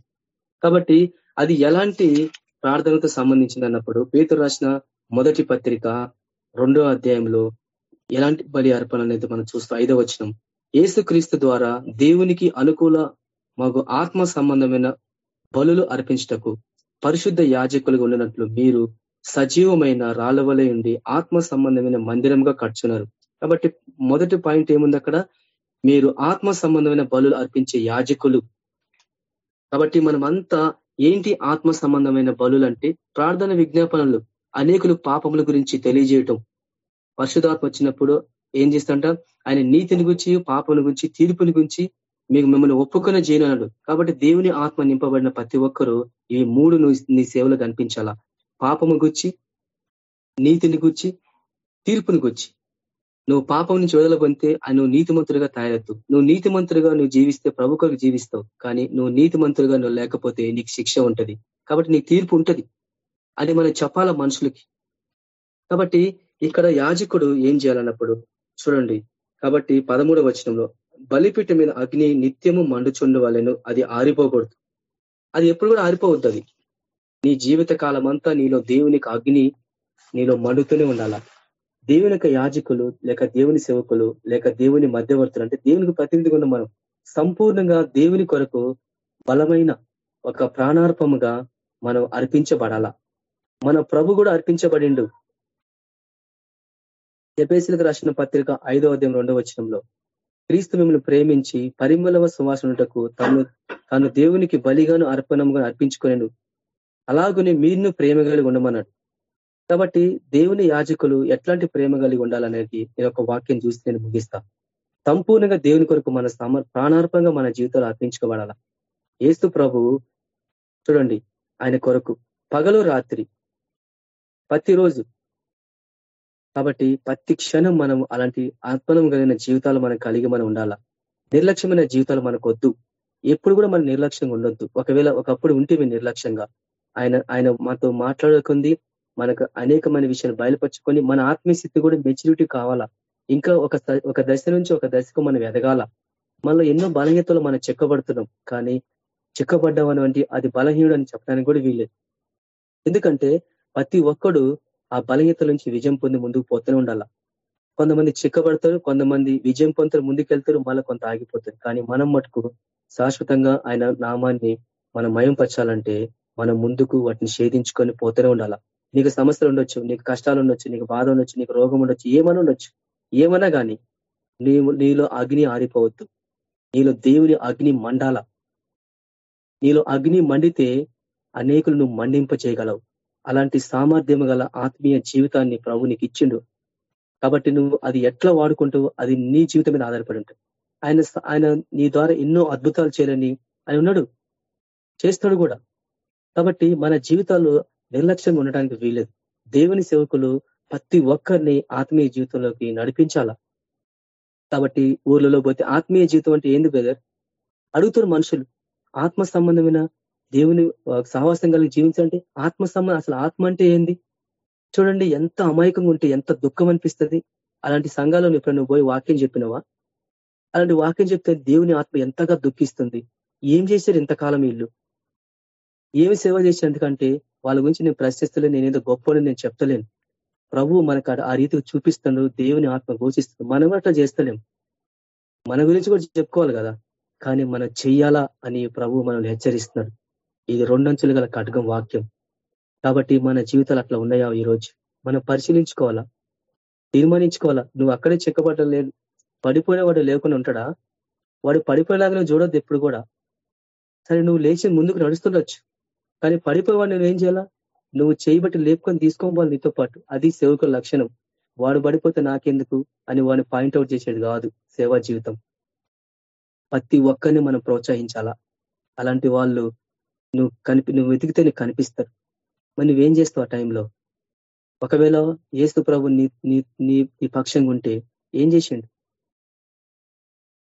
కాబట్టి అది ఎలాంటి ప్రార్థనతో సంబంధించింది అన్నప్పుడు పేతురు రాసిన మొదటి పత్రిక రెండో అధ్యాయంలో ఎలాంటి బలి అర్పణ అనేది మనం చూస్తూ ఐదో వచనం. ఏసుక్రీస్తు ద్వారా దేవునికి అనుకూల మాకు ఆత్మ సంబంధమైన బలులు అర్పించటకు పరిశుద్ధ యాజకులుగా ఉండినట్లు మీరు సజీవమైన రాళ్ళవలై ఉండి ఆత్మ సంబంధమైన మందిరంగా కట్టున్నారు కాబట్టి మొదటి పాయింట్ ఏముంది అక్కడ? మీరు ఆత్మ సంబంధమైన బలు అర్పించే యాజకులు. కాబట్టి మనమంతా ఏంటి ఆత్మ సంబంధమైన బలు అంటే ప్రార్థన విజ్ఞాపనలు అనేకులు పాపముల గురించి తెలియజేయటం. పరిశుధాత్మ వచ్చినప్పుడు ఏం చేస్తంట? ఆయన నీతిని గురించి పాపముల గురించి తీర్పుని గురించి మీకు మిమ్మల్ని ఒప్పుకునే చేయనన్నాడు. కాబట్టి దేవుని ఆత్మ నింపబడిన ప్రతి ఒక్కరూ ఈ మూడు నీ సేవలు కనిపించాలా? పాపము గుచ్చి నీతిని గుచ్చి తీర్పుని గుచ్చి నువ్వు పాపం నుంచి వదలబడితే నువ్వు నీతిమంతుడిగా తయారవుతు నువ్వు నీతిమంతుడిగా నువ్వు జీవిస్తే ప్రభుకు జీవిస్తావు. కానీ నువ్వు నీతిమంతుడిగా నువ్వు లేకపోతే నీకు శిక్ష ఉంటది. కాబట్టి నీకు తీర్పు ఉంటది. అది మనం చెప్పాల మనుషులకి? కాబట్టి ఇక్కడ యాజకుడు ఏం చేయాలన్నప్పుడు చూడండి. కాబట్టి పదమూడవ వచనంలో బలిపీఠ మీద అగ్ని నిత్యము మండుచుండు వాళ్ళను అది ఆరిపోకూడదు. అది ఎప్పుడు కూడా ఆరిపోవద్దు నీ జీవిత కాలం అంతా నీలో దేవునికి అగ్ని నీలో మండుతూనే ఉండాలా? దేవుని యొక్క యాజకులు లేక దేవుని సేవకులు లేక దేవుని మధ్యవర్తులు అంటే దేవునికి ప్రతినిధిగా ఉన్న మనం సంపూర్ణంగా దేవుని కొరకు బలమైన ఒక ప్రాణార్పముగా మనం అర్పించబడాల. మన ప్రభు కూడా అర్పించబడిండు. ఎపేసులకు రాసిన పత్రిక ఐదో అధ్యాయం రెండవ వచనంలో క్రీస్తు మిమ్మల్ని ప్రేమించి పరిమళవ సువాసనటకు తను తను దేవునికి బలిగాను అర్పణంగా అర్పించుకునేను అలాగనే మీరును ప్రేమ కలిగి ఉండమన్నాడు. కాబట్టి దేవుని యాజకులు ఎట్లాంటి ప్రేమ కలిగి ఉండాలనేది నేను ఒక వాక్యం చూసి నేను ముగిస్తా. సంపూర్ణంగా దేవుని కొరకు మన సమ ప్రాణార్పంగా మన జీవితాలు అర్పించుకోబడాల? ఏస్తు ప్రభు చూడండి ఆయన కొరకు పగలు రాత్రి ప్రతిరోజు కాబట్టి ప్రతి క్షణం మనం అలాంటి ఆత్మనం కలిగిన జీవితాలు మనం కలిగి మనం ఉండాలా? నిర్లక్ష్యమైన జీవితాలు మనకు వద్దు. ఎప్పుడు కూడా మనం నిర్లక్ష్యంగా ఉండొద్దు. ఒకవేళ ఒకప్పుడు ఉంటే నిర్లక్ష్యంగా. ఆయన ఆయన మాతో మాట్లాడుకుంది మనకు అనేకమైన విషయాలు బయలుపరుచుకొని మన ఆత్మీయస్థితి కూడా మెచ్యూరిటీ కావాలా? ఇంకా ఒక ఒక దశ నుంచి ఒక దశకు మనం ఎదగాల? మనలో ఎన్నో బలహీనతలు మనం చెక్కబడుతున్నాం. కానీ చెక్కబడ్డవటువంటి అది బలహీనుడు అని చెప్పడానికి కూడా వీల్లేదు. ఎందుకంటే ప్రతి ఒక్కడు ఆ బలహీనత నుంచి విజయం పొంది ముందుకు పోతూనే ఉండాల? కొంతమంది చిక్కబడతారు కొంతమంది విజయం పొందుతారు ముందుకెళ్తారు మళ్ళీ కొంత ఆగిపోతారు. కానీ మనం మటుకు శాశ్వతంగా ఆయన నామాన్ని మనం మయంపరచాలంటే మనం ముందుకు వాటిని షేధించుకొని పోతూనే ఉండాలా? నీకు సమస్యలు ఉండొచ్చు నీకు కష్టాలు ఉండొచ్చు నీకు బాధ ఉండొచ్చు నీకు రోగం ఉండొచ్చు ఏమైనా ఉండొచ్చు. ఏమైనా కానీ నీలో అగ్ని ఆరిపోవద్దు. నీలో దేవుని అగ్ని మండాల. నీలో అగ్ని మండితే అనేకులు నువ్వు మండింప చేయగలవు. అలాంటి సామర్థ్యం గల ఆత్మీయ జీవితాన్ని ప్రభు నీకు ఇచ్చిండు. కాబట్టి నువ్వు అది ఎట్లా వాడుకుంటావు అది నీ జీవితం మీద ఆధారపడి ఉంటుంది ఆయన ఆయన నీ ద్వారా ఎన్నో అద్భుతాలు చేయాలని ఆయన ఉన్నాడు. చేస్తాడు కూడా. కాబట్టి మన జీవితాల్లో నిర్లక్ష్యంగా ఉండడానికి వీలేదు దేవుని సేవకులు ప్రతి ఒక్కరిని ఆత్మీయ జీవితంలోకి నడిపించాలా? కాబట్టి ఊర్లలో పోతే ఆత్మీయ జీవితం అంటే ఏంది బ్రదర్ అడుగుతారు మనుషులు ఆత్మ సంబంధమైన దేవుని సహవాసం కలిగి జీవించాలంటే ఆత్మ సంబంధం అసలు ఆత్మ అంటే ఏంది? చూడండి ఎంత అమాయకంగా ఉంటే ఎంత దుఃఖం అనిపిస్తుంది. అలాంటి సంఘాలను ఇప్పుడు నువ్వు పోయి వాక్యం చెప్పినవా? అలాంటి వాక్యం చెప్తే దేవుని ఆత్మ ఎంతగా దుఃఖిస్తుంది? ఏం చేశారు ఇంతకాలం వీళ్ళు? ఏమి సేవ చేశారు? ఎందుకంటే వాళ్ళ గురించి నేను ప్రశ్నిస్తలేను ఏదో గొప్పని నేను చెప్తలేను. ప్రభు మనకు ఆ రీతికి చూపిస్తాడు దేవుని ఆత్మ ఘోషిస్తుంది. మనం అట్లా చేస్తలేం మన గురించి కూడా చెప్పుకోవాలి కదా. కానీ మనం చెయ్యాలా అని ప్రభు మనల్ని హెచ్చరిస్తున్నాడు. ఇది రెండంచులు గల కటకం వాక్యం. కాబట్టి మన జీవితాలు అట్లా ఉన్నాయా ఈరోజు? మనం పరిశీలించుకోవాలా? తీర్మానించుకోవాలా? నువ్వు అక్కడే చెక్కబడలేదు పడిపోయిన వాడు లేకుండా ఉంటాడా? వాడు పడిపోయేలాగానే చూడొద్దు ఎప్పుడు కూడా. సరే నువ్వు లేచి ముందుకు నడుస్తుండొచ్చు. కానీ పడిపోయేవాడు నువ్వు ఏం చేయాలా? నువ్వు చేయబట్టి లేపుకొని తీసుకోవాలి నీతో పాటు. అది సేవకుల లక్షణం. వాడు పడిపోతే నాకెందుకు? అని వాడిని పాయింట్అవుట్ చేసేది కాదు సేవా జీవితం. ప్రతి ఒక్కరిని మనం ప్రోత్సహించాలా? అలాంటి వాళ్ళు నువ్వు కనిపి నువ్వు వెతికితే నీకు కనిపిస్తారు. మరి నువ్వేం చేస్తావు ఆ టైంలో? ఒకవేళ ఏసు ప్రభు నీ నీ నీ పక్షంగా ఉంటే ఏం చేసిండు?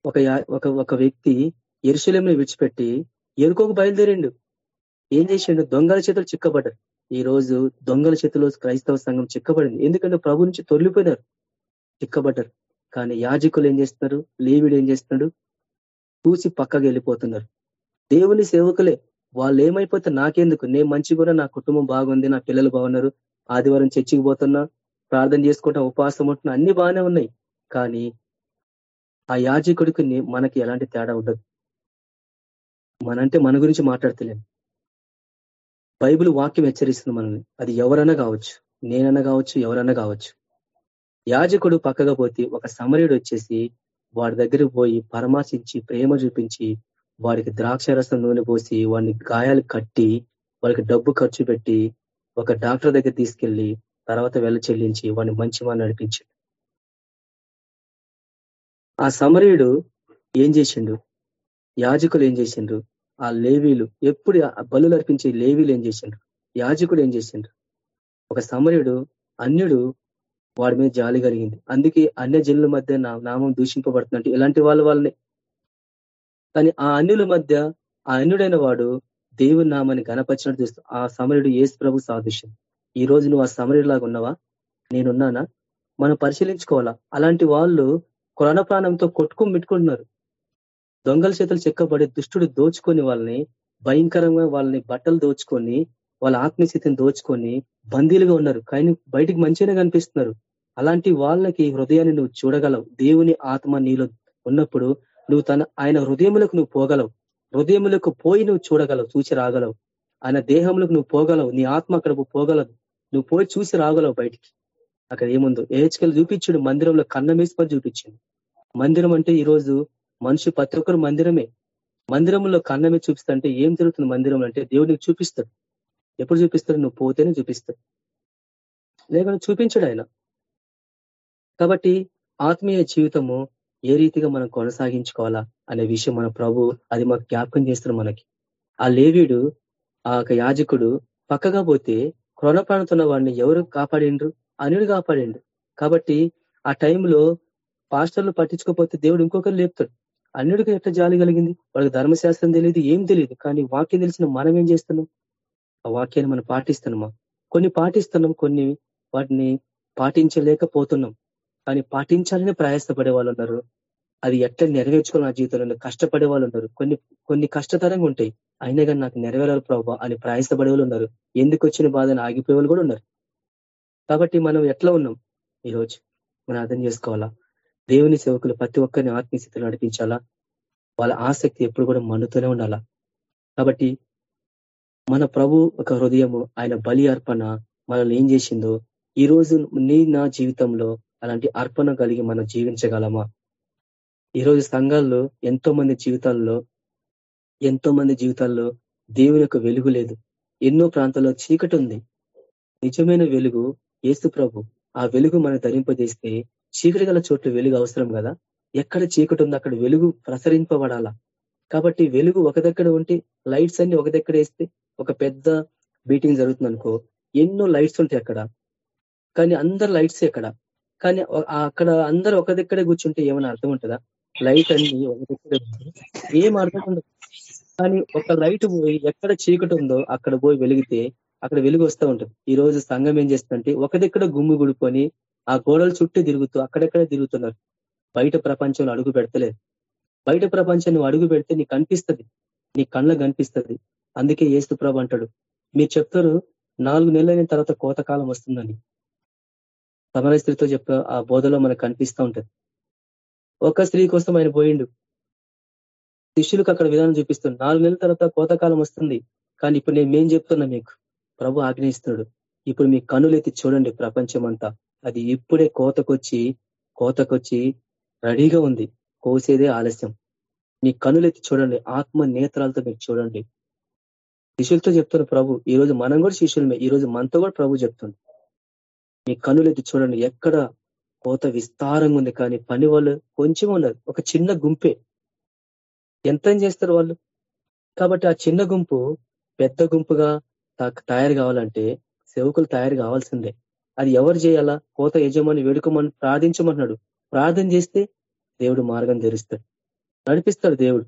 ఒక ఒక ఒక వ్యక్తి ఎరుశలేంని విడిచిపెట్టి ఎరుకోకు బయలుదేరిండు. ఏం చేసిండు? దొంగల చేతులు చిక్కబడ్డారు. ఈ రోజు దొంగల చేతిలో క్రైస్తవ సంఘం చిక్కబడింది. ఎందుకంటే ప్రభు నుంచి తొలిపోయినారు. చిక్కబడ్డారు. కానీ యాజకులు ఏం చేస్తున్నారు? లేవిడు ఏం చేస్తున్నాడు? చూసి పక్కకు వెళ్ళిపోతున్నారు. దేవుని సేవకులే వాళ్ళు ఏమైపోతే నాకెందుకు? నేను మంచి కూడా నా కుటుంబం బాగుంది నా పిల్లలు బాగున్నారు ఆదివారం చర్చికి పోతున్నా ప్రార్థన చేసుకుంటా ఉపవాసం ఉంటున్నా అన్ని బాగానే ఉన్నాయి. కానీ ఆ యాజకుడికి మనకి ఎలాంటి తేడా ఉండదు. మనంటే మన గురించి మాట్లాడతలేము బైబిల్ వాక్యం హెచ్చరిస్తుంది మనల్ని. అది ఎవరైనా కావచ్చు నేనన్నా కావచ్చు ఎవరన్నా కావచ్చు. యాజకుడు పక్కగా పోతే ఒక సమరుడు వచ్చేసి వాడి దగ్గరికి పోయి పరామర్శించి ప్రేమ చూపించి వాడికి ద్రాక్షరసం నూనె పోసి వాడిని గాయాలు కట్టి వాడికి డబ్బు ఖర్చు పెట్టి ఒక డాక్టర్ దగ్గర తీసుకెళ్ళి తర్వాత వెళ్ళ చెల్లించి వాడిని మంచి వాడిని నడిపించిండు. ఆ సమరీయుడు ఏం చేసిండు? యాజకులు ఏం చేసిండ్రు? ఆ లేవీలు ఎప్పుడు బలు అర్పించే లేవీలు ఏం చేసిండ్రు? యాజకుడు ఏం చేసిండ్రు? ఒక సమర్యుడు అన్యుడు వాడి మీద జాలి కలిగింది అందుకే అన్య జనుల మధ్య నామం దూషింపబడుతున్నట్టు ఇలాంటి వాళ్ళ వాళ్ళని. కానీ ఆ అన్యుల మధ్య ఆ అన్యుడైన వాడు దేవుని నామాన్ని గణపరిచినట్టు చూస్తూ ఆ సమరుడు ఏసు ప్రభు సాదృశ్యం. ఈ రోజు నువ్వు ఆ సమరుడిలాగా ఉన్నావా? నేనున్నానా? మనం పరిశీలించుకోవాలా? అలాంటి వాళ్ళు కొరణ ప్రాణంతో కొట్టుకుని పెట్టుకుంటున్నారు దొంగల చేతులు చెక్కబడి దుష్టుడు దోచుకొని వాళ్ళని భయంకరంగా వాళ్ళని బట్టలు దోచుకొని వాళ్ళ ఆత్మీయస్థితిని దోచుకొని బందీలుగా ఉన్నారు. కానీ బయటికి మంచిగానే కనిపిస్తున్నారు. అలాంటి వాళ్ళకి హృదయాన్ని నువ్వు చూడగలవు. దేవుని ఆత్మ నీలో ఉన్నప్పుడు నువ్వు తన ఆయన హృదయములకు నువ్వు పోగలవు. హృదయములకు పోయి నువ్వు చూడగలవు చూసి రాగలవు. ఆయన దేహములకు నువ్వు పోగలవు. నీ ఆత్మ అక్కడ పోగలవు నువ్వు పోయి చూసి రాగలవు బయటికి. అక్కడ ఏముందో? ఏహెచ్కలు చూపించుడు. మందిరంలో కన్న మేసుకొని చూపించింది. మందిరం అంటే ఈరోజు మనిషి ప్రతి ఒక్కరు మందిరమే. మందిరంలో కన్నమే చూపిస్తుంటే ఏం జరుగుతుంది మందిరం అంటే దేవుడికి చూపిస్తాడు. ఎప్పుడు చూపిస్తాడు? నువ్వు పోతేనే చూపిస్తాడు. లేకుండా చూపించడు ఆయన. కాబట్టి ఆత్మీయ జీవితము ఏ రీతిగా మనం కొనసాగించుకోవాలా అనే విషయం మన ప్రభు అది మాకు జ్ఞాపకం చేస్తారు మనకి. ఆ లేవీడు ఆ యాజకుడు పక్కగా పోతే క్రోణ ప్రాణతున్న వాడిని ఎవరు కాపాడిండ్రు? అనుడు కాపాడిండు. కాబట్టి ఆ టైంలో పాస్టర్లు పట్టించుకోకపోతే దేవుడు ఇంకొకరు లేపుతాడు. అన్నిటికీ ఎట్లా జాలి కలిగింది? వాళ్ళకి ధర్మశాస్త్రం తెలియదు ఏం తెలియదు. కానీ వాక్యం తెలిసిన మనం ఏం చేస్తున్నాం? ఆ వాక్యాన్ని మనం పాటిస్తున్నామా? కొన్ని పాటిస్తున్నాం కొన్ని వాటిని పాటించలేకపోతున్నాం. కానీ పాటించాలని ప్రయాసపడే వాళ్ళు ఉన్నారు. అది ఎట్లా నెరవేర్చుకోవాలి నా జీవితంలో? కష్టపడే వాళ్ళు ఉన్నారు. కొన్ని కొన్ని కష్టతరంగా ఉంటాయి. అయినా కానీ నాకు నెరవేరాలి ప్రభావ అని ప్రయాసపడే వాళ్ళు ఉన్నారు. ఎందుకు వచ్చిన బాధను ఆగిపోయే వాళ్ళు కూడా ఉన్నారు. కాబట్టి మనం ఎట్లా ఉన్నాం? ఈరోజు మనం అర్థం చేసుకోవాలా? దేవుని సేవకులు ప్రతి ఒక్కరిని ఆత్మీయస్థితిలో నడిపించాలా? వాళ్ళ ఆసక్తి ఎప్పుడు కూడా మన్నుతూనే ఉండాలా? కాబట్టి మన ప్రభు ఒక హృదయము ఆయన బలి అర్పణ మనల్ని ఏం చేసిందో ఈ రోజు నీ నా జీవితంలో అలాంటి అర్పణ కలిగి మనం జీవించగలమా? ఈరోజు సంఘాల్లో ఎంతో మంది జీవితాల్లో ఎంతో మంది జీవితాల్లో దేవుని యొక్క వెలుగు లేదు. ఎన్నో ప్రాంతాల్లో చీకటి ఉంది. నిజమైన వెలుగు ఏసు ప్రభు. ఆ వెలుగు మనం ధరింపజేస్తే చీకటి గల చోట్ల వెలుగు అవసరం కదా? ఎక్కడ చీకటి ఉందో అక్కడ వెలుగు ప్రసరింపబడాలా? కాబట్టి వెలుగు ఒక దగ్గర ఉంటే లైట్స్ అన్ని ఒక దగ్గర వేస్తే ఒక పెద్ద మీటింగ్ జరుగుతుంది అనుకో ఎన్నో లైట్స్ ఉంటాయి అక్కడ. కానీ అందరు లైట్స్ ఎక్కడ కానీ అక్కడ అందరు ఒక దగ్గరే కూర్చుంటే ఏమైనా అర్థం ఉంటుందా? లైట్ అన్ని ఒక దగ్గర ఏం అర్థం ఉండదు. కానీ ఒక లైట్ పోయి ఎక్కడ చీకటి ఉందో అక్కడ పోయి వెలిగితే అక్కడ వెలుగు వస్తూ ఉంటుంది. ఈ రోజు సంఘం ఏం చేస్తుందంటే ఒక దగ్గర గుమ్ము గుడుకొని ఆ గోడల చుట్టూ తిరుగుతూ అక్కడెక్కడే తిరుగుతున్నారు. బయట ప్రపంచంలో అడుగు పెడతలేదు. బయట ప్రపంచం నువ్వు అడుగు పెడితే నీకు కనిపిస్తుంది. నీ కళ్ళకు కనిపిస్తుంది. అందుకే ఏస్తు ప్రభు అంటాడు. మీరు చెప్తారు నాలుగు నెలలైన తర్వాత కోతకాలం వస్తుందని. సమర స్త్రీతో చెప్ప ఆ బోధలో మనకు కనిపిస్తూ ఉంటది. ఒక స్త్రీ కోసం ఆయన పోయిండు. శిష్యులకు అక్కడ విధానం చూపిస్తుంది నాలుగు నెలల తర్వాత కోతకాలం వస్తుంది. కానీ ఇప్పుడు నేను ఏం చెప్తున్నా మీకు? ప్రభు ఆగ్నేయిస్తున్నాడు ఇప్పుడు మీ కనులెత్తి చూడండి ప్రపంచం అంతా అది ఇప్పుడే కోతకొచ్చి కోతకొచ్చి రెడీగా ఉంది. కోసేదే ఆలస్యం. మీ కనులెత్తి చూడండి. ఆత్మ నేత్రాలతో మీరు చూడండి. శిష్యులతో చెప్తున్న ప్రభు ఈ రోజు మనం కూడా శిష్యులమే. ఈ రోజు మనతో కూడా ప్రభు చెప్తుంది. మీ కనులెత్తి చూడండి. ఎక్కడ కోత విస్తారంగా ఉంది కానీ పని వాళ్ళు కొంచెం ఉన్నారు. ఒక చిన్న గుంపే. ఎంత చేస్తారు వాళ్ళు? కాబట్టి ఆ చిన్న గుంపు పెద్ద గుంపుగా తయారు కావాలంటే సేవకులు తయారు కావాల్సిందే. అది ఎవరు చేయాలా? కోత యజమాని వేడుకోమని ప్రార్థించమన్నాడు ప్రార్థన చేస్తే దేవుడు మార్గం తెరుస్తాడు. నడిపిస్తాడు దేవుడు.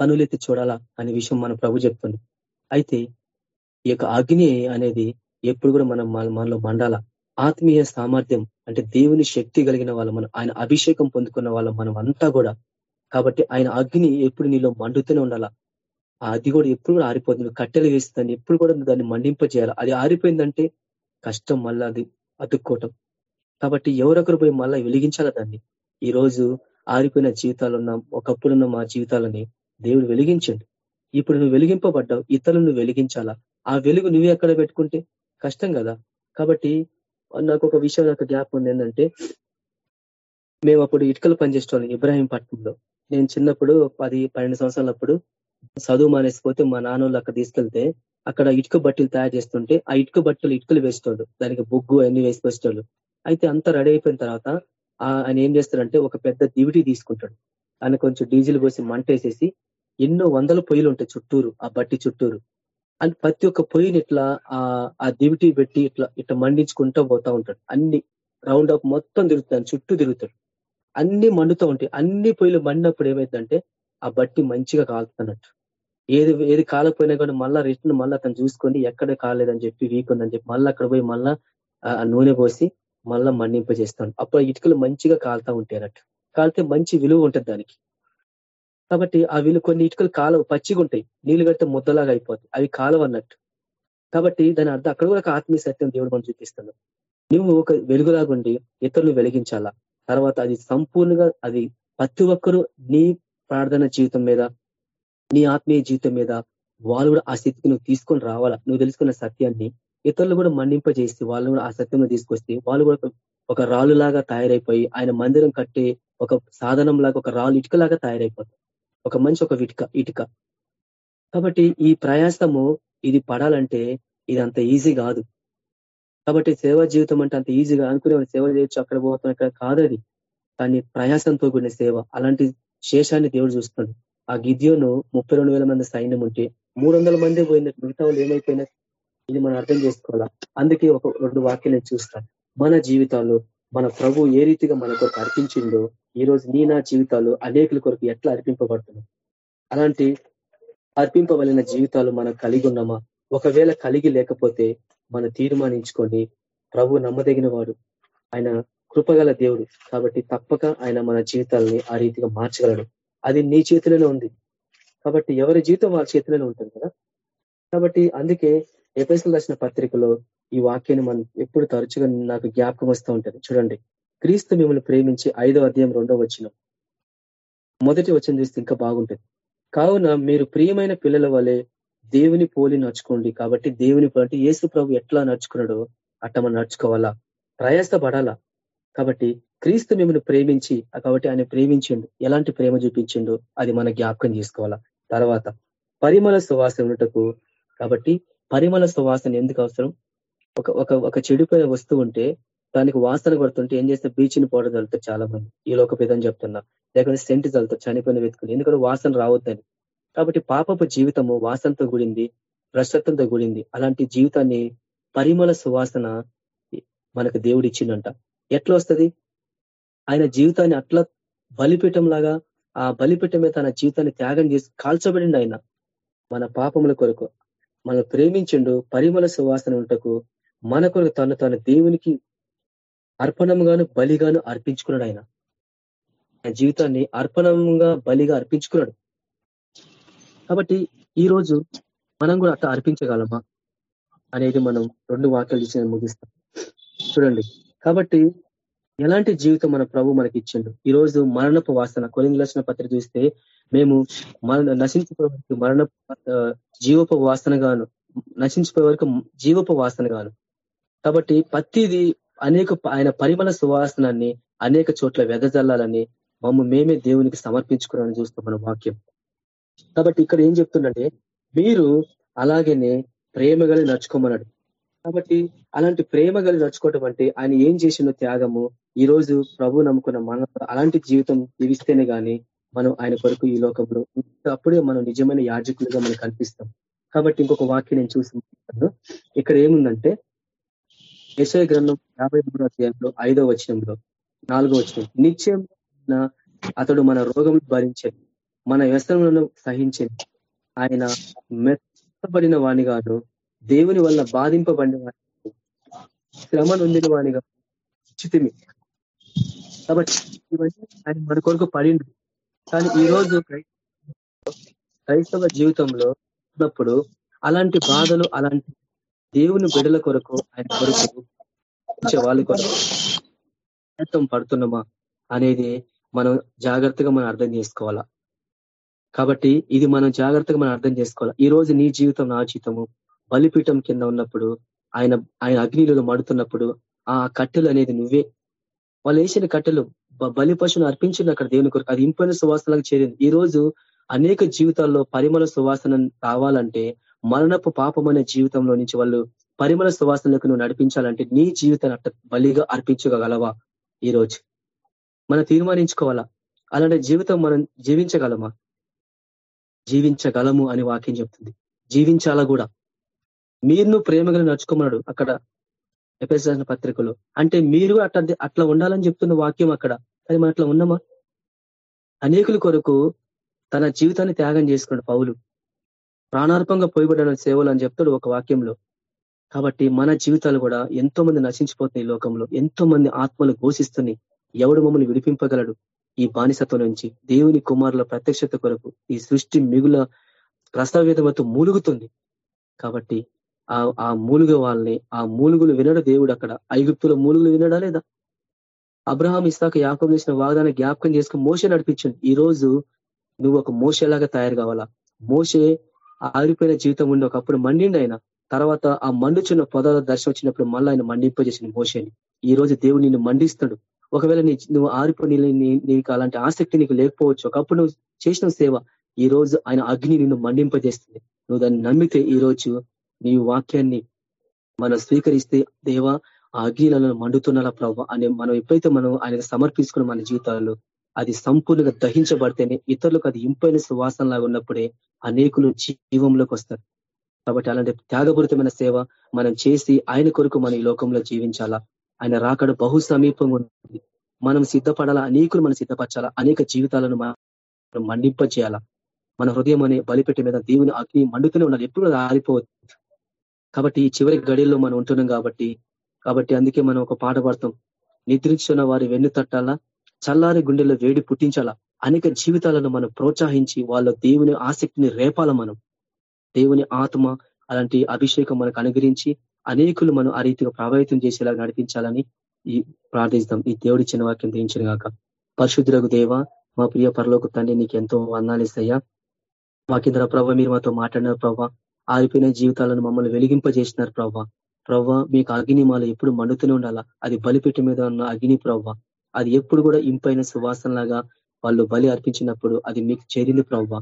పనులెత్తి చూడాలా అనే విషయం మన ప్రభు చెప్తుంది అయితే ఈ యొక్క అగ్ని అనేది ఎప్పుడు కూడా మనం మనలో మండాల? ఆత్మీయ సామర్థ్యం అంటే దేవుని శక్తి కలిగిన వాళ్ళు మనం ఆయన అభిషేకం పొందుకున్న వాళ్ళం మనం అంతా కూడా. కాబట్టి ఆయన అగ్ని ఎప్పుడు నీలో మండుతూనే ఉండాలా? అది కూడా ఎప్పుడు కూడా ఆరిపోతుంది. కట్టెలు వేస్తుంది ఎప్పుడు కూడా దాన్ని మండింపజేయాలి? అది ఆరిపోయిందంటే కష్టం మళ్ళా అది అతుక్కోవటం. కాబట్టి ఎవరొకరు పోయి మళ్ళా వెలిగించాలా దాన్ని? ఈ రోజు ఆరిపోయిన జీవితాలున్న ఒకప్పుడున్న మా జీవితాలని దేవుడు వెలిగించండి. ఇప్పుడు నువ్వు వెలిగింపబడ్డావు ఇతరులను వెలిగించాలా? ఆ వెలుగు నువ్వే ఎక్కడ పెట్టుకుంటే? కష్టం కదా. కాబట్టి నాకు ఒక విషయం నాకు గ్యాప్ ఉంది ఏంటంటే మేము అప్పుడు ఇటుకలు పనిచేసేవాళ్ళం ఇబ్రాహీంపట్నంలో నేను చిన్నప్పుడు పది పన్నెండు సంవత్సరాలప్పుడు చదువు మానేసిపోతే మా నాన్నోళ్ళు అక్కడ తీసుకెళ్తే అక్కడ ఇటుక బట్టలు తయారు చేస్తుంటే ఆ ఇటుక బట్టలు ఇటుకలు వేస్తాడు దానికి బొగ్గు అన్ని వేసుకొచ్చేటోళ్ళు అయితే అంతా రెడీ అయిపోయిన తర్వాత ఆయన ఏం చేస్తాడంటే ఒక పెద్ద దివిటి తీసుకుంటాడు. ఆయన కొంచెం డీజిల్ పోసి మంట వేసేసి ఎన్నో వందల పొయ్యిలు ఉంటాయి చుట్టూరు ఆ బట్టి చుట్టూరు. అని ప్రతి ఒక్క పొయ్యిని ఇట్లా ఆ దివిటి పెట్టి ఇట్లా ఇట్లా మండించుకుంటూ పోతా ఉంటాడు. అన్ని రౌండ్ అప్ మొత్తం తిరుగుతాడు చుట్టూ తిరుగుతాడు. అన్ని మండుతూ ఉంటాయి. అన్ని పొయ్యిలు మండినప్పుడు ఏమైందంటే ఆ బట్టి మంచిగా కాలుతున్నట్టు. ఏది ఏది కాలకపోయినా కూడా మళ్ళా రిటర్న్ మళ్ళీ అతను చూసుకొని ఎక్కడ కాలేదని చెప్పి వీక్ ఉందని చెప్పి మళ్ళీ అక్కడ పోయి మళ్ళా ఆ నూనె పోసి మళ్ళా మన్నింపజేస్తాను అప్పుడు ఇటుకలు మంచిగా కాలుతా ఉంటాయి అన్నట్టు. కాలితే మంచి విలువ ఉంటుంది దానికి. కాబట్టి ఆ విలువ కొన్ని ఇటుకలు కాలవు పచ్చిగా ఉంటాయి. నీళ్ళు కడితే ముద్దలాగా అయిపోతాయి. అవి కాలవు అన్నట్టు. కాబట్టి దాని అర్థం అక్కడ కూడా ఒక ఆత్మీయ సత్యం దేవుడు మనం చూపిస్తాడు. నువ్వు ఒక వెలుగులాగుండి ఇతరులు వెలిగించాలా? తర్వాత అది సంపూర్ణంగా అది ప్రతి ఒక్కరూ నీ ప్రార్థన జీవితం మీద నీ ఆత్మీయ జీవితం మీద వాళ్ళు కూడా ఆ స్థితికి నువ్వు తీసుకొని రావాలా? నువ్వు తెలుసుకున్న సత్యాన్ని ఇతరులు కూడా మన్నింపజేసి వాళ్ళు కూడా ఆ సత్యంలో తీసుకొస్తే వాళ్ళు కూడా ఒక రాళ్ళు లాగా తయారైపోయి ఆయన మందిరం కట్టే ఒక సాధనం లాగా ఒక రాళ్ళు ఇటుకలాగా తయారైపోతాయి ఒక మంచి ఒక ఇటుక ఇటుక. కాబట్టి ఈ ప్రయాసము ఇది పడాలంటే ఇది అంత ఈజీ కాదు. కాబట్టి సేవా జీవితం అంటే అంత ఈజీగా అనుకునే సేవ చేయొచ్చు అక్కడ పోతాం ఇక్కడ కాదది కానీ ప్రయాసంతో కూడిన సేవ అలాంటి శేషాన్ని దేవుడు చూస్తున్నాడు. ఆ గిద్యోను ముప్పై రెండు వేల మంది సైన్యం ఉంటే మూడు వందల మంది పోయిన మిగతా వాళ్ళు ఏమైపోయినా ఇది మనం అర్థం చేసుకోవాలా? అందుకే ఒక రెండు వాక్యాలు నేను చూస్తాను మన జీవితాలు మన ప్రభు ఏ రీతిగా మన కొరకు అర్పించిందో ఈ రోజు నీ నా జీవితాలు అనేకుల కొరకు ఎట్లా అర్పింపబడుతున్నాం అలాంటి అర్పింపబడిన జీవితాలు మనం కలిగి ఉన్నామా? ఒకవేళ కలిగి లేకపోతే మనం తీర్మానించుకొని ప్రభు నమ్మదగిన వాడు. ఆయన కృపగల దేవుడు. కాబట్టి తప్పక ఆయన మన జీవితాలని ఆ రీతిగా మార్చగలడు. అది నీ చేతిలోనే ఉంది. కాబట్టి ఎవరి జీవితం వాళ్ళ చేతిలోనే ఉంటుంది కదా? కాబట్టి అందుకే ఎపిసల్ రాసిన పత్రికలో ఈ వాక్యాన్ని మనం ఎప్పుడు తరచుగా నాకు జ్ఞాపకం వస్తూ ఉంటుంది. చూడండి. క్రీస్తు మిమ్మల్ని ప్రేమించి ఐదో అధ్యాయం రెండో వచ్చిన మొదటి వచ్చిన చూస్తే ఇంకా బాగుంటుంది. కావున మీరు ప్రియమైన పిల్లల వలె దేవుని పోలి నడుచుకోండి. కాబట్టి దేవుని అంటే యేసు ప్రభు ఎట్లా నడుచుకున్నాడో అట్ట మనం నడుచుకోవాలా? ప్రయాస పడాలా కాబట్టి క్రీస్తు మిమ్మల్ని ప్రేమించి కాబట్టి ఆయన ప్రేమించిండు. ఎలాంటి ప్రేమ చూపించిండు? అది మన జ్ఞాపకం చేసుకోవాలా? తర్వాత పరిమళ సువాసన ఉన్నటకు కాబట్టి పరిమళ సువాసన ఎందుకు అవసరం? ఒక ఒక ఒక చెడిపోయిన వస్తువు ఉంటే దానికి వాసన కొడుతుంటే ఏం చేస్తే బీచ్ని పౌడర్ చల్లుతారు చాలా మంది ఈ లోక పెద్దని చెప్తున్నా. లేకపోతే సెంట్ చల్లుతారు చనిపోయిన వెతుకులు ఎందుకంటే వాసన రావద్దని. కాబట్టి పాపపు జీవితము వాసనతో కూడింది భ్రష్టత్వంతో కూడింది. అలాంటి జీవితాన్ని పరిమళ సువాసన మనకు దేవుడు ఇచ్చిండంట. ఎట్లా వస్తుంది? ఆయన జీవితాన్ని అట్లా బలిపీఠం లాగా ఆ బలిపీఠమే తన జీవితాన్ని త్యాగం చేసి కాల్చబడింది ఆయన. మన పాపముల కొరకు మనం ప్రేమించిండు పరిమళ సువాసన ఉంటకు మన కొరకు తను తన దేవునికి అర్పణంగాను బలిగాను అర్పించుకున్నాడు ఆయన. ఆయన జీవితాన్ని అర్పణంగా బలిగా అర్పించుకున్నాడు. కాబట్టి ఈ రోజు మనం కూడా అట్లా అర్పించగలమా అనేది మనం రెండు వాక్యాలు చూసి ముగిస్తాం. చూడండి. కాబట్టి ఎలాంటి జీవితం మన ప్రభు మనకి ఇచ్చిండు ఈ రోజు మరణపు వాసన కొలింగి లక్షణ పత్రిక చూస్తే మేము మరణ నశించిపోయే వరకు మరణ జీవపు వాసనగాను నశించిపోయే వరకు జీవపు వాసనగాను. కాబట్టి ప్రతిది అనేక ఆయన పరిమళ సువాసనాన్ని అనేక చోట్ల వెదజల్లాలని మమ్మ మేమే దేవునికి సమర్పించుకున్నామని చూస్తాం మన వాక్యం. కాబట్టి ఇక్కడ ఏం చెప్తుందంటే మీరు అలాగనే ప్రేమగానే నడుచుకోమన్నాడు. కాబట్టి అలాంటి ప్రేమ కలిగి నడుచుకోవటం అంటే ఆయన ఏం చేసిన త్యాగము. ఈ రోజు ప్రభు నమ్ముకున్న మన అలాంటి జీవితం జీవిస్తేనే కానీ మనం ఆయన కొరకు ఈ లోకంలో అప్పుడే మనం నిజమైన యాజకులుగా మనం కనిపిస్తాం కాబట్టి ఇంకొక వాక్యం నేను చూసి ఇక్కడ ఏముందంటే యశయ గ్రంథం యాభై మూడో అధ్యాయంలో ఐదో వచనంలో నాలుగో వచనం. నిత్యం అతడు మన రోగం భరించని మన వ్యసనములను సహించేది ఆయన మెత్తబడిన వాణిగాను దేవుని వల్ల బాధింపబడిన వాణి శ్రమ నొందిన వాణిగా చితిమి కాబట్టి ఇవన్నీ ఆయన మన కొరకు పడిండు. కానీ ఈ రోజు క్రైస్తవ జీవితంలో ఉన్నప్పుడు అలాంటి బాధలు అలాంటి దేవుని బిడల కొరకు ఆయన కొరకు వాళ్ళ కొరకు పడుతున్నామా అనేది మనం జాగ్రత్తగా మనం అర్థం చేసుకోవాలా? కాబట్టి ఇది మనం జాగ్రత్తగా మనం అర్థం చేసుకోవాలి? ఈ రోజు నీ జీవితం నా జీవితము బలిపీఠం కింద ఉన్నప్పుడు ఆయన ఆయన అగ్నిలో మడుతున్నప్పుడు ఆ కట్టెలు అనేది నువ్వే. వాళ్ళు వేసిన కట్టెలు బలి పశువును అర్పించిన అక్కడ దేవుని కొరకు. అది ఇంపైన సువాసనలకు చేరింది. ఈ రోజు అనేక జీవితాల్లో పరిమళ సువాసన రావాలంటే మరణపు పాపం అనే జీవితంలో నుంచి వాళ్ళు పరిమళ సువాసనలకు నువ్వు నడిపించాలంటే నీ జీవితాన్ని అట్ట బలిగా అర్పించగలవా ఈ రోజు? మనం తీర్మానించుకోవాలా? అలాంటి జీవితం మనం జీవించగలమా? జీవించగలము అని వాక్యం చెప్తుంది. జీవించాలా కూడా? మీరును ప్రేమగా నడుచుకోమన్నాడు అక్కడ ఎపిసోడ్ పత్రికలో. అంటే మీరు అట్లా అట్లా ఉండాలని చెప్తున్న వాక్యం అక్కడ. కానీ మనం అట్లా ఉన్నామా? అనేకుల కొరకు తన జీవితాన్ని త్యాగం చేసుకున్నాడు పౌలు. ప్రాణార్పంగా పోయిబడిన సేవలు అని చెప్తాడు ఒక వాక్యంలో. కాబట్టి మన జీవితాలు కూడా ఎంతో మంది నశించిపోతున్నాయి లోకంలో. ఎంతో మంది ఆత్మలు ఘోషిస్తున్నాయి. ఎవడు మమ్మల్ని విడిపింపగలడు? ఈ బానిసత్వం నుంచి దేవుని కుమారుల ప్రత్యక్షత కొరకు ఈ సృష్టి మిగుల ప్రస్తావ్యత మూలుగుతుంది. కాబట్టి ఆ ఆ వాళ్ళని ఆ మూలుగులు వినడు దేవుడు అక్కడ. ఐగుప్తుల మూలుగులు వినడా లేదా? అబ్రహాం ఇస్తాక యాకం చేసిన వాగ్దాన్ని జ్ఞాపకం చేసుకుని మోసే నడిపించండి. ఈ రోజు నువ్వు ఒక మోసేలాగా తయారు కావాలా? మోసే ఆరిపోయిన జీవితం ఉండి ఒకప్పుడు మండిండి ఆయన. తర్వాత ఆ మండుచున్న పొదాల దర్శనం వచ్చినప్పుడు మళ్ళీ ఆయన మండింపజేసిన మోసేని ఈ రోజు దేవుడు నిన్ను మండిస్తాడు. ఒకవేళ నీ నువ్వు ఆరిపోయి నీకు అలాంటి ఆసక్తి నీకు లేకపోవచ్చు ఒకప్పుడు నువ్వు చేసిన సేవ ఈ రోజు ఆయన అగ్ని నిన్ను మండింపజేస్తుంది. నువ్వు దాన్ని నమ్మితే ఈ రోజు నీ వాక్యాన్ని మనం స్వీకరిస్తే దేవా ఆ మండుతున్నలా ప్రభావ అనే మనం ఎప్పుడైతే మనం ఆయనకు సమర్పించుకున్న మన జీవితాల్లో అది సంపూర్ణంగా దహించబడితేనే ఇతరులకు అది ఇంపైన సువాసనలాగా ఉన్నప్పుడే అనేకులు జీవంలోకి వస్తారు. కాబట్టి అలాంటి త్యాగపూరితమైన సేవ మనం చేసి ఆయన కొరకు మన ఈ లోకంలో జీవించాలా? ఆయన రాకడ బహు సమీపంగా ఉంది. మనం సిద్ధపడాలా? అనేకులు మనం సిద్ధపరచాలా? అనేక జీవితాలను మనం మన హృదయం అనే బలిపెట్టే మీద దేవుని అగ్ని మండుతూనే ఉండాలి. ఎప్పుడు ఆరిపోవద్దు కాబట్టి ఈ చివరి గడియల్లో మనం ఉంటున్నాం కాబట్టి కాబట్టి అందుకే మనం ఒక పాట పాడతాం. నిద్రించిన వారి వెన్ను తట్టాలా? చల్లారి గుండెల్లో వేడి పుట్టించాలా? అనేక జీవితాలను మనం ప్రోత్సహించి వాళ్ళ దేవుని ఆసక్తిని రేపాల మనం? దేవుని ఆత్మ అలాంటి అభిషేకం మనకు అనుగ్రహించి అనేకులు మనం ఆ రీతిగా ప్రభావితం చేసేలా నడిపించాలని ఈ ప్రార్థిస్తాం. ఈ దేవుడి చిన్న వాక్యం దించిన గాక పరిశుద్ధులకు దేవ మా ప్రియ పరలోక తండ్రి నీకు ఎంతో వందాలిస్తయ్యా వాకింద్ర ప్రభావ మీరు మాతో మాట్లాడినారు ప్రభావ ఆరిపోయిన జీవితాలను మమ్మల్ని వెలిగింపజేసినారు ప్రభావ ప్రవ్వ మీకు అగ్ని మాల ఎప్పుడు మండుతూనే ఉండాలా? అది బలిపెట్టి మీద ఉన్న అగ్ని ప్రవ్వ. అది ఎప్పుడు కూడా ఇంపైన సువాసనలాగా వాళ్ళు బలి అర్పించినప్పుడు అది మీకు చేరింది ప్రవ్వ.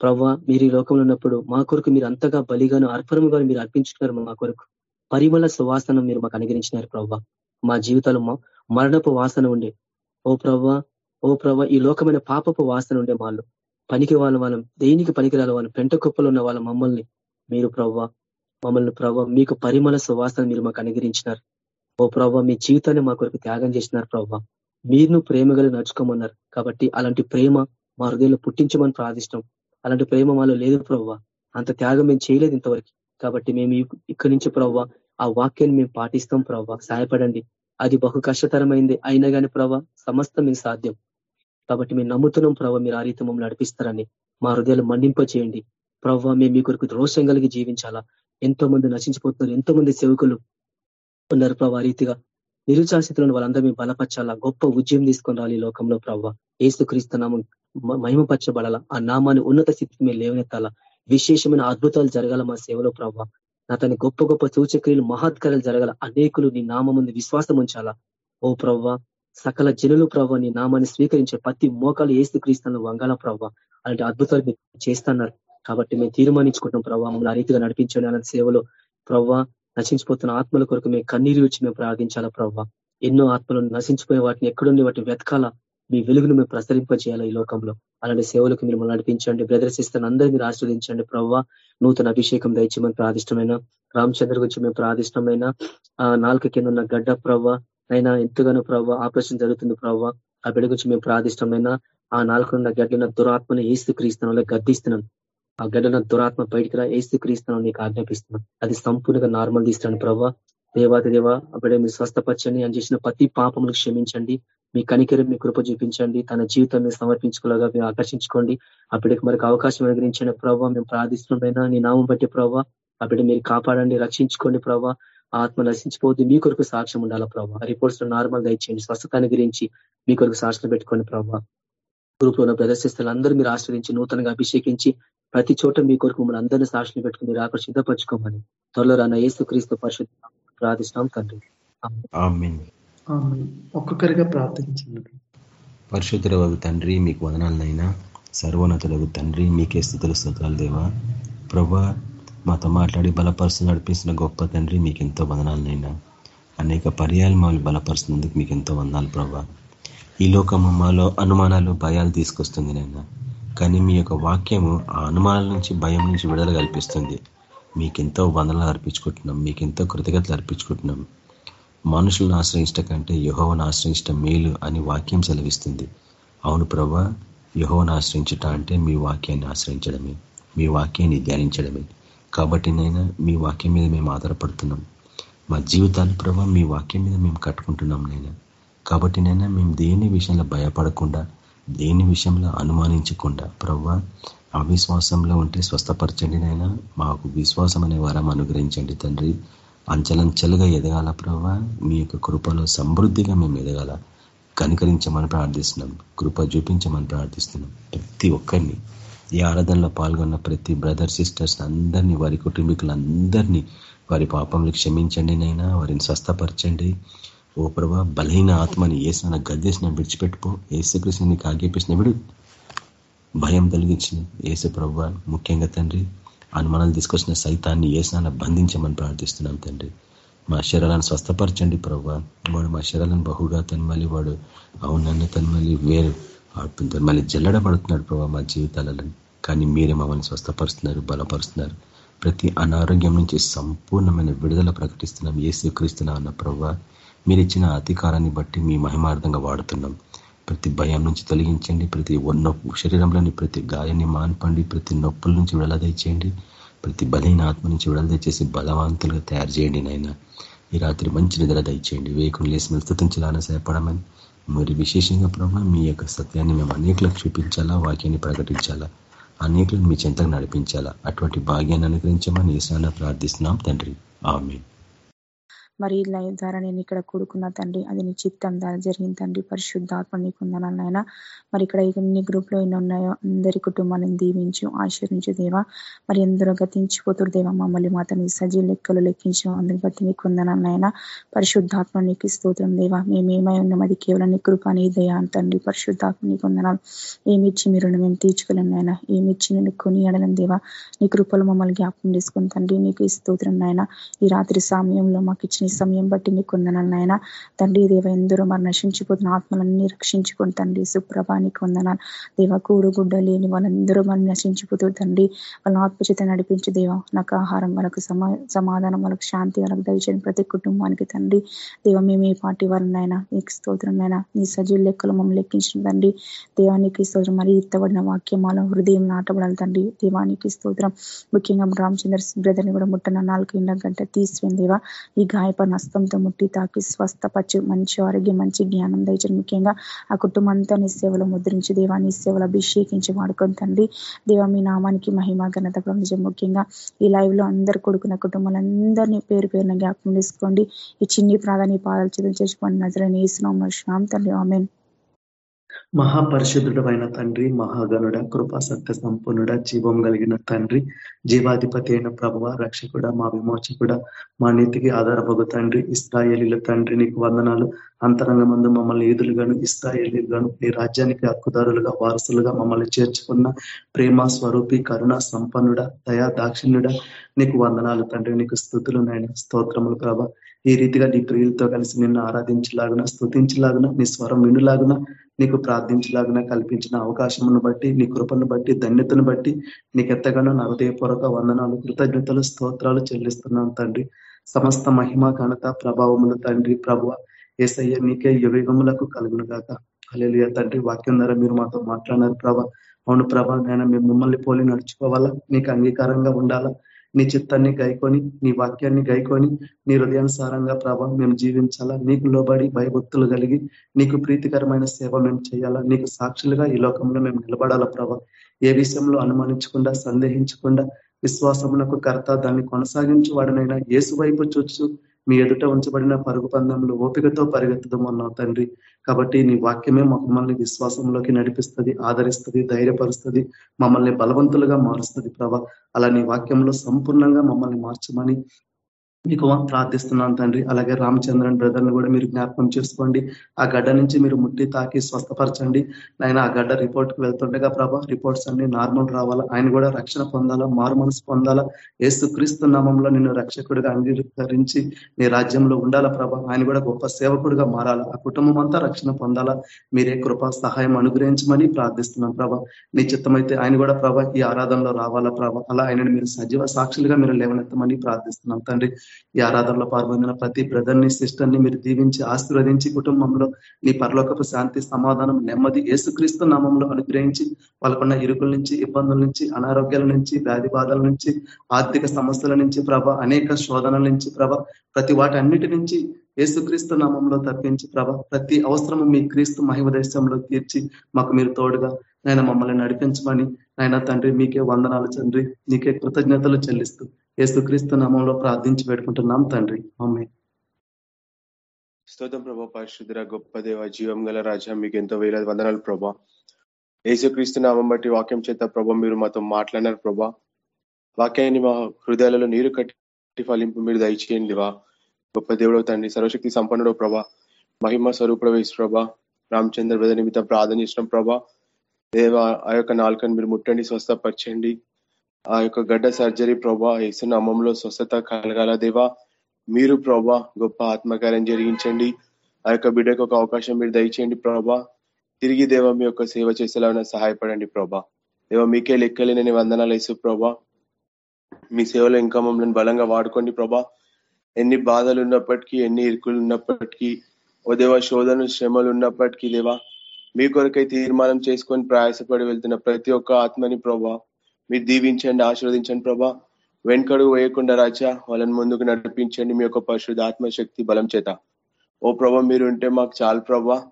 ప్రవ్వ మీరు ఈ లోకంలో ఉన్నప్పుడు మా కొరకు మీరు అంతగా బలిగాను అర్పణముగా మీరు అర్పించుకున్నారు మా కొరకు. పరిమళ సువాసన మీరు మాకు అనుగ్రహించినారు ప్రవ్వ. మా జీవితాలు మరణపు వాసన ఉండే. ఓ ప్రవ్వ ఓ ప్రవ్వ ఈ లోకమైన పాపపు వాసన ఉండే వాళ్ళు పనికి వాళ్ళ వాళ్ళం దేనికి పనికిరాల వాళ్ళు పెంట కుప్పలు ఉన్న వాళ్ళ మమ్మల్ని మీరు ప్రవ్వ మమ్మల్ని ప్రవ్వ మీకు పరిమళ సువాసన మీరు మాకు అనుగ్రహించినారు. ఓ ప్రవ్వ మీ జీవితాన్ని మా కొరకు త్యాగం చేసినారు ప్రవ్వ. మీరు ప్రేమగా నడుచుకోమన్నారు. కాబట్టి అలాంటి ప్రేమ మా హృదయంలో పుట్టించమని ప్రార్థిష్టం అలాంటి ప్రేమ మాలో లేదు ప్రవ్వ. అంత త్యాగం మేము చేయలేదు ఇంతవరకు. కాబట్టి మేము ఇక్కడి నుంచి ప్రవ్వ ఆ వాక్యాన్ని మేము పాటిస్తాం ప్రవ్వ. సహాయపడండి. అది బహు కష్టతరమైంది. అయినా కానీ ప్రవ సమస్తం మీకు సాధ్యం. కాబట్టి మేము నమ్ముతున్నాం ప్రవ మీరు ఆ రీతి మమ్మల్ని నడిపిస్తారని. మా హృదయాలు మండింప చేయండి ప్రవ్వ మేము మీ కొరకు రోషం కలిగి జీవించాలా? ఎంతో మంది నశించిపోతున్నారు ఎంతో మంది సేవకులు ఉన్నారు ప్రభా రీతిగా. నిరుచాసితులను వాళ్ళందరూ మేము బలపరచాలా? గొప్ప ఉద్యమం తీసుకొని రాలి లోకంలో ప్రవ్వ ఏసు నామం మహిమపరచబడాలా? ఆ నామాన్ని ఉన్నత స్థితికి మేము లేవనెత్తాలా? విశేషమైన అద్భుతాలు జరగాల మా సేవలో ప్రవ్వ నా తన గొప్ప గొప్ప సూచక్రియలు మహత్కారాలు జరగాల. అనేకులు నీ నామం ముందు విశ్వాసం ఉంచాలా? ఓ ప్రవ్వ సకల జనులు ప్రవ్వ నీ నామాన్ని స్వీకరించే ప్రతి మోకాలు ఏసు క్రీస్తాను వంగాల ప్రవ్వ అలాంటి అద్భుతాలు మీరు చేస్తున్నారు. కాబట్టి మేము తీర్మానించుకుంటాం ప్రభావ మమ్మల్ని ఆ రీతిగా నడిపించండి అన్న సేవలో. ప్రవ్వా నశించిపోతున్న ఆత్మల కొరకు మేము కన్నీరు వచ్చి మేము ప్రార్థించాలా ప్రవ్వా? ఎన్నో ఆత్మలు నశించిపోయే వాటిని ఎక్కడుండి వాటిని వెతకాల? మీ వెలుగును మేము ప్రసరింపజేయాలి ఈ లోకంలో? అలాంటి సేవలకు మీరు నడిపించండి. బ్రదర్స్ ఇస్తాను అందరూ మీరు ఆశ్రవదించండి ప్రవ్వా. నూతన అభిషేకం దయచేయమని ప్రాదిష్టమైన రామచంద్ర గురించి మేము ప్రాదిష్టమైన ఆ నాలుక కింద ఉన్న గడ్డ ప్రవ్వ. అయినా ఎంతగానో ప్రవ్వ ఆపరేషన్ జరుగుతుంది ప్రవ్వ. ఆ బిడ్డ గురించి మేము ప్రాదిష్టమైన ఆ నాలుగున్న గడ్డన దురాత్మను ఈస్తు క్రీస్తున్నా గద్దిస్తున్నాం. ఆ గడ్డన దురాత్మ బయటికి రా. ఏసు క్రీస్తున్నా నీకు ఆజ్ఞాపిస్తున్నాం. అది సంపూర్ణంగా నార్మల్ తీస్తున్నాను ప్రభావ దేవాది దేవ అప్పుడే మీరు స్వస్థపరచండి అని చేసిన ప్రతి పాపములు క్షమించండి. మీ కనికరం మీ కృప చూపించండి. తన జీవితాన్ని సమర్పించుకోలేగా మీరు ఆకర్షించుకోండి. అప్పటికి బిడ్డకు మనకు అవకాశం అనుగ్రహించండి ప్రభావ మేము ప్రార్థిస్తున్నామైనా నీ నామం బట్టి ప్రభావ అప్పుడే మీరు కాపాడండి రక్షించుకోండి ప్రభావ ఆత్మ నశించిపోద్ది మీ కొరకు సాక్ష్యం ఉండాలా ప్రభావ రిపోర్ట్స్లో నార్మల్గా ఇచ్చేయండి. స్వస్థతాన్ని గురించి మీ కొరకు సాక్ష్యం పెట్టుకోండి ప్రభావ గ్రూప్లో ప్రదర్శిస్తారు అందరూ మీరు ఆశ్రయించి నూతనంగా అభిషేకించి ప్రతి చోట మీ కొరకు మమ్మల్ని అందరినీ సాక్షులు పెట్టుకుని మీరు ఆకర్ష సిద్ధపరచుకోమని త్వరలో రాన్న ఏసు క్రీస్తు పరిశుద్ధ ప్రార్థిస్తాం తండ్రి. ఒక్కొక్కరిగా ప్రార్థించండి. పరిశుద్ధుల తండ్రి మీకు వదనాలనైనా. సర్వోన్నతులకు తండ్రి మీకే స్థితులు స్తోత్రాలు దేవా. ప్రభా మాతో మాట్లాడి బలపరుస్తు నడిపిస్తున్న గొప్ప తండ్రి మీకు ఎంతో వదనాలనైనా. అనేక పర్యాలు మమ్మల్ని బలపరుస్తున్నందుకు మీకు ఎంతో వందాలు ప్రభా. ఈ లోకము మాలో అనుమానాలు భయాలు తీసుకొస్తుంది నైనా. కానీ మీ యొక్క వాక్యము ఆ అనుమానాల నుంచి భయం నుంచి విడుదల కల్పిస్తుంది. మీకెంతో వందలు అర్పించుకుంటున్నాం. మీకెంతో కృతజ్ఞతలు అర్పించుకుంటున్నాం. మనుషులను ఆశ్రయించట కంటే యహోవను ఆశ్రయించటం మేలు అని వాక్యం సెలవిస్తుంది. అవును ప్రభా యహోవను ఆశ్రయించుట అంటే మీ వాక్యాన్ని ఆశ్రయించడమే. మీ వాక్యాన్ని ధ్యానించడమే. కాబట్టి నైనా మీ వాక్యం మీద మేము ఆధారపడుతున్నాం. మా జీవితాలు ప్రభా మీ వాక్యం మీద మేము కట్టుకుంటున్నాం నైనా. కాబట్టి నైనా మేము దేని విషయంలో భయపడకుండా దేని విషయంలో అనుమానించకుండా ప్రవ్వ అవిశ్వాసంలో ఉంటే స్వస్థపరచండి నైనా మాకు విశ్వాసం అనే వరం అనుగ్రహించండి తండ్రి. అంచలంచెలుగా ఎదగాల ప్రభావ మీ యొక్క కృపలో సమృద్ధిగా మేము ఎదగాల. కనికరించమని ప్రార్థిస్తున్నాం. కృప చూపించమని ప్రార్థిస్తున్నాం. ప్రతి ఒక్కరిని ఈ ఆరాధనలో పాల్గొన్న ప్రతి బ్రదర్ సిస్టర్స్ అందరినీ వారి కుటుంబీకులందరినీ వారి పాపంలో క్షమించండి నైనా వారిని స్వస్థపరచండి. ఓ ప్రభా బలహీన ఆత్మని ఏసన గద్దేసిన విడిచిపెట్టుకో. ఏసుకృష్ణ నీకు ఆజ్ఞాపించిన విడు. భయం కలిగించిన ఏసు ప్రభు ముఖ్యంగా తండ్రి అనుమానాలు తీసుకొచ్చిన సైతాన్ని ఏసాన బంధించమని ప్రార్థిస్తున్నాం తండ్రి. మా శరీరాలను స్వస్థపరచండి ప్రభు. వాడు మా శరీరాలను బహుగా తన్మలి వాడు అవునన్న తన్మలి వేరు ఆడుతుంది. మళ్ళీ జల్లడబడుతున్నాడు ప్రభావ మా జీవితాలను కానీ మీరే మమ్మల్ని స్వస్థపరుస్తున్నారు బలపరుస్తున్నారు. ప్రతి అనారోగ్యం నుంచి సంపూర్ణమైన విడుదల ప్రకటిస్తున్నాం. ఏసు క్రీస్తున్నా అన్న ప్రభావ మీరు ఇచ్చిన అధికారాన్ని బట్టి మీ మహిమార్థంగా వాడుతున్నాం. ప్రతి భయం నుంచి తొలగించండి ప్రతి నొప్పు శరీరంలోని ప్రతి గాయాన్ని మాన్పండి ప్రతి నొప్పుల నుంచి విడుదల తెచ్చేయండి ప్రతి బలహీన ఆత్మ నుంచి విడుదల తెచ్చేసి బలవంతులుగా తయారు చేయండి నాయన. ఈ రాత్రి మంచి నిద్ర దయచేయండి. వేకుని లేసి స్థుతించాలని సేపడమని మరి విశేషంగా ప్రభావ మీ యొక్క సత్యాన్ని మేము అనేకులకు చూపించాలా వాక్యాన్ని ప్రకటించాలా? అనేకులను మీ చెంతకు నడిపించాలా? అటువంటి భాగ్యాన్ని అనుగ్రహించమని ఈశాన ప్రార్థిస్తున్నాం తండ్రి. ఆమె మరి లైవ్ ద్వారా నేను ఇక్కడ కూడుకున్న తండ్రి అది నీ చిత్తం ద్వారా జరిగింది తండ్రి పరిశుద్ధాత్మ నీకుందనైనా మరి ఇక్కడ ఎన్ని గ్రూప్లో ఎన్ని ఉన్నాయో అందరి కుటుంబాన్ని దీవించు ఆశీర్వించు దేవా. మరి ఎందరో గతించిపోతుడు దేవా మమ్మల్ని మాతని సజీ లెక్కలు లెక్కించు అందరి బట్టి నీకుందనైనా పరిశుద్ధాత్మ నీకు స్తోత్రం దేవా. మేమేమై ఉన్నాం అది కేవలం నీ కృప నీ దయా తండ్రి పరిశుద్ధాత్మ నీకుందనాలు ఏమిచ్చి మీరు మేము తీర్చుకోలేం నాయన. ఏమిచ్చి నేను కొని అడలం దేవా. నీ కృపలు మమ్మల్ని జ్ఞాపకం చేసుకుని తండ్రి నీకు స్తోత్రం నాయన. ఈ రాత్రి సమయంలో మాకు ఇచ్చిన ఇచ్చిన సమయం బట్టి నీకు వందనాలు నాయన. తండ్రి దేవ ఎందరో మరి నశించిపోతున్న ఆత్మలన్నీ రక్షించుకుని తండ్రి సుప్రభానికి వందనాలు. దేవ కూడు గుడ్డ లేని వాళ్ళందరూ మరి నశించిపోతూ తండ్రి. వాళ్ళ ఆత్మచేత నడిపించి దేవ. నాకు ఆహారం వాళ్ళకు సమాధానం వాళ్ళకు శాంతి వాళ్ళకు దయచేయండి ప్రతి కుటుంబానికి తండ్రి. దేవ మేము ఏ పార్టీ వాళ్ళనైనా నీకు స్తోత్రంనైనా నీ సజీవ లెక్కలు మమ్మల్ని లెక్కించిన తండ్రి. దేవానికి స్తోత్రం. మరి ఇత్తబడిన వాక్యమాల హృదయం నాటబడాలి తండ్రి. దేవానికి స్తోత్రం. ముఖ్యంగా రామచంద్ర బ్రదర్ని కూడా ముట్టన నాలుగు ఇండ గంట తీసిపోయింది దేవా. ఈ గాయప నష్టంతో ముట్టి తాకి స్వస్థపచ్చు మంచి ఆరోగ్యం మంచి జ్ఞానం దయచని ముఖ్యంగా ఆ కుటుంబం అంతా నీ సేవలో ముద్రించి దేవా నీ సేవలు అభిషేకించి వాడుకొని తండ్రి. దేవ మీ నామానికి మహిమ ఘనత ప్రపంచం ముఖ్యంగా. ఈ లైవ్లో అందరు కొడుకున్న కుటుంబాలందరినీ పేరు పేరున జ్ఞాపకం తీసుకోండి ఈ చిన్ని ప్రాధాన్య పాదాలు చేతులు చేసుకోండి నజరని ఇస్తున్నాం శ్రామ్ తండ్రి. ఆమెన్. మహాపరిశుద్ధుడమైన తండ్రి మహాగనుడ కృపా సత్య సంపన్నుడ జీవం కలిగిన తండ్రి జీవాధిపతి అయిన ప్రభువ రక్షకుడ మా విమోచకుడ మా నీతికి ఆధారపగు తండ్రి ఇస్రాయేలీల తండ్రి నీకు వందనాలు. అంతరంగ మందు మమ్మల్ని ఈదులుగాను ఇస్రాయేలీలుగాను ఈ రాజ్యానికి హక్కుదారులుగా వారసులుగా మమ్మల్ని చేర్చుకున్న ప్రేమ స్వరూపి కరుణ సంపన్నుడ దయా దాక్షిణ్యుడ నీకు వందనాలు తండ్రి నీకు స్థుతులు నాయన స్తోత్రములు ప్రభ. ఈ రీతిగా నీ ప్రియులతో కలిసి నిన్ను ఆరాధించలాగున స్థుతించలాగున నీ స్వరం వినులాగున నీకు ప్రార్థించలాగున కల్పించిన అవకాశమును బట్టి నీ కృపను బట్టి ధన్యతను బట్టి నీకు ఎంతగానో నా హృదయపూర్వక వందనాలు కృతజ్ఞతలు స్తోత్రాలు చెల్లిస్తున్నాను తండ్రి. సమస్త మహిమ ఘనత ప్రభావములు తండ్రి ప్రభు ఏసయ్య నీకే యుగములకు కలుగును గాక అలెలియ తండ్రి వాక్యం ద్వారా మీరు మాతో మాట్లాడినారు ప్రభ. అవును ప్రభ నేను మేము మిమ్మల్ని పోలి నడుచుకోవాలా? నీకు అంగీకారంగా ఉండాలా? నీ చిత్తాన్ని గైకొని నీ వాక్యాన్ని గైకొని నీ హృదయానుసారంగా ప్రభావం మేము జీవించాలా? నీకు లోబడి భయభక్తులు కలిగి నీకు ప్రీతికరమైన సేవ మేము చేయాలా? నీకు సాక్షులుగా ఈ లోకంలో మేము నిలబడాలా ప్రభా? ఏ విషయంలో అనుమానించకుండా సందేహించకుండా విశ్వాసమునకు కర్త దాన్ని కొనసాగించు వాడినైనా ఏసు వైపు చూచు మీ ఎదుట ఉంచబడిన పరుగు పందంలో ఓపికతో పరిగెత్తదమన్నావు తండ్రి. కాబట్టి నీ వాక్యమే మమ్మల్ని విశ్వాసంలోకి నడిపిస్తుంది ఆదరిస్తుంది ధైర్యపరుస్తుంది మమ్మల్ని బలవంతులుగా మారుస్తుంది ప్రభా. అలా నీ వాక్యంలో సంపూర్ణంగా మమ్మల్ని మార్చమని మీకు ప్రార్థిస్తున్నాను తండ్రి. అలాగే రామచంద్రన్ బ్రదర్ని కూడా మీరు జ్ఞాపకం చేసుకోండి. ఆ గడ్డ నుంచి మీరు ముట్టి తాకి స్వస్థపరచండి. ఆయన ఆ గడ్డ రిపోర్ట్కి వెళ్తుండగా ప్రభా రిపోర్ట్స్ అన్ని నార్మల్ రావాలా? ఆయన కూడా రక్షణ పొందాలా? మారు మనసు పొందాలా? ఏసు క్రీస్తు నామంలో నిన్ను రక్షకుడిగా అంగీకరించి నీ రాజ్యంలో ఉండాలా ప్రభా? ఆయన కూడా గొప్ప సేవకుడిగా మారాలా? ఆ కుటుంబం అంతా రక్షణ పొందాలా? మీరే కృప సహాయం అనుగ్రహించమని ప్రార్థిస్తున్నాం ప్రభా. నీ చిత్తమైతే ఆయన కూడా ప్రభా ఈ ఆరాధనలో రావాలా ప్రభా? అలా ఆయనను మీరు సజీవ సాక్షులుగా మీరు లేవనెత్తమని ప్రార్థిస్తున్నాం తండ్రి. ఈ ఆరాధనలో పాల్గొందిన ప్రతి బ్రదర్ని సిస్టర్ని మీరు దీవించి ఆశీర్వదించి కుటుంబంలో నీ పరలోకపు శాంతి సమాధానం నెమ్మది ఏసుక్రీస్తు నామంలో అనుగ్రహించి వాళ్ళకున్న ఇరుకుల నుంచి ఇబ్బందుల నుంచి అనారోగ్యాల నుంచి వ్యాధి బాధల నుంచి ఆర్థిక సమస్యల నుంచి ప్రభ అనేక శోధనల నుంచి ప్రభ ప్రతి వాటి అన్నిటి నుంచి ఏసుక్రీస్తు నామంలో తప్పించి ప్రభ ప్రతి అవసరము మీ క్రీస్తు మహిమ దేశంలో తీర్చి మాకు మీరు తోడుగా నాయన మమ్మల్ని నడిపించమని నాయన తండ్రి మీకే వందనాలు తండ్రి నీకే కృతజ్ఞతలు చెల్లిస్తూ యేసుక్రీస్తు నామంలో ప్రార్థించి పెట్టుకుంటున్నాం తండ్రి. అమ్మే స్తోత్రం ప్రభా పరిశుద్ర గొప్ప దేవ జీవం గల రాజా మీకు ఎంతో వేలాది వందనాలు ప్రభా. యేసుక్రీస్తు నామం బట్టి వాక్యం చేత ప్రభా మీరు మాతో మాట్లాడినారు ప్రభా. వాక్యాన్ని మా హృదయాలలో నీరు కట్టి ఫలింపు మీరు దయచేయండి వా. గొప్ప దేవుడు తండ్రి సర్వశక్తి సంపన్నుడు ప్రభా. మహిమ స్వరూపుడు వేసు ప్రభా. రామచంద్ర బ్రద నిమిత్తం ప్రార్థన చేసిన ప్రభా. దేవ ఆ యొక్క నాలుకను మీరు ముట్టండి స్వస్థపరచండి. ఆ యొక్క గడ్డ సర్జరీ ప్రభా నామంలో స్వస్థత కలగాల దేవా. మీరు ప్రభా గొప్ప ఆత్మకార్యం జరిగించండి. ఆ యొక్క బిడ్డకు ఒక అవకాశం మీరు దయచేయండి ప్రభా. తిరిగి దేవ మీ యొక్క సేవ చేసేలా సహాయపడండి ప్రభా. దేవ మీకే లెక్కలేనని వందనాలు వేసు ప్రభా. మీ సేవలో ఇంకా మమ్మల్ని బలంగా వాడుకోండి ప్రభా. ఎన్ని బాధలు ఉన్నప్పటికీ ఎన్ని ఇరుకులు ఉన్నప్పటికీ ఓ దేవ శోధన శ్రమలు ఉన్నప్పటికీ దేవా మీ కొరకై తీర్మానం చేసుకొని ప్రయాసపడి వెళ్తున్న ప్రతి ఒక్క ఆత్మని ప్రభా మీరు దీవించండి ఆశీర్వదించండి ప్రభా. వెనుకడుగు వేయకుండా రాజా వాళ్ళని ముందుకు నడిపించండి మీ యొక్క పరిశుద్ధ ఆత్మశక్తి బలం చేత. ఓ ప్రభా మీరు ఉంటే మాకు చాలు ప్రభా.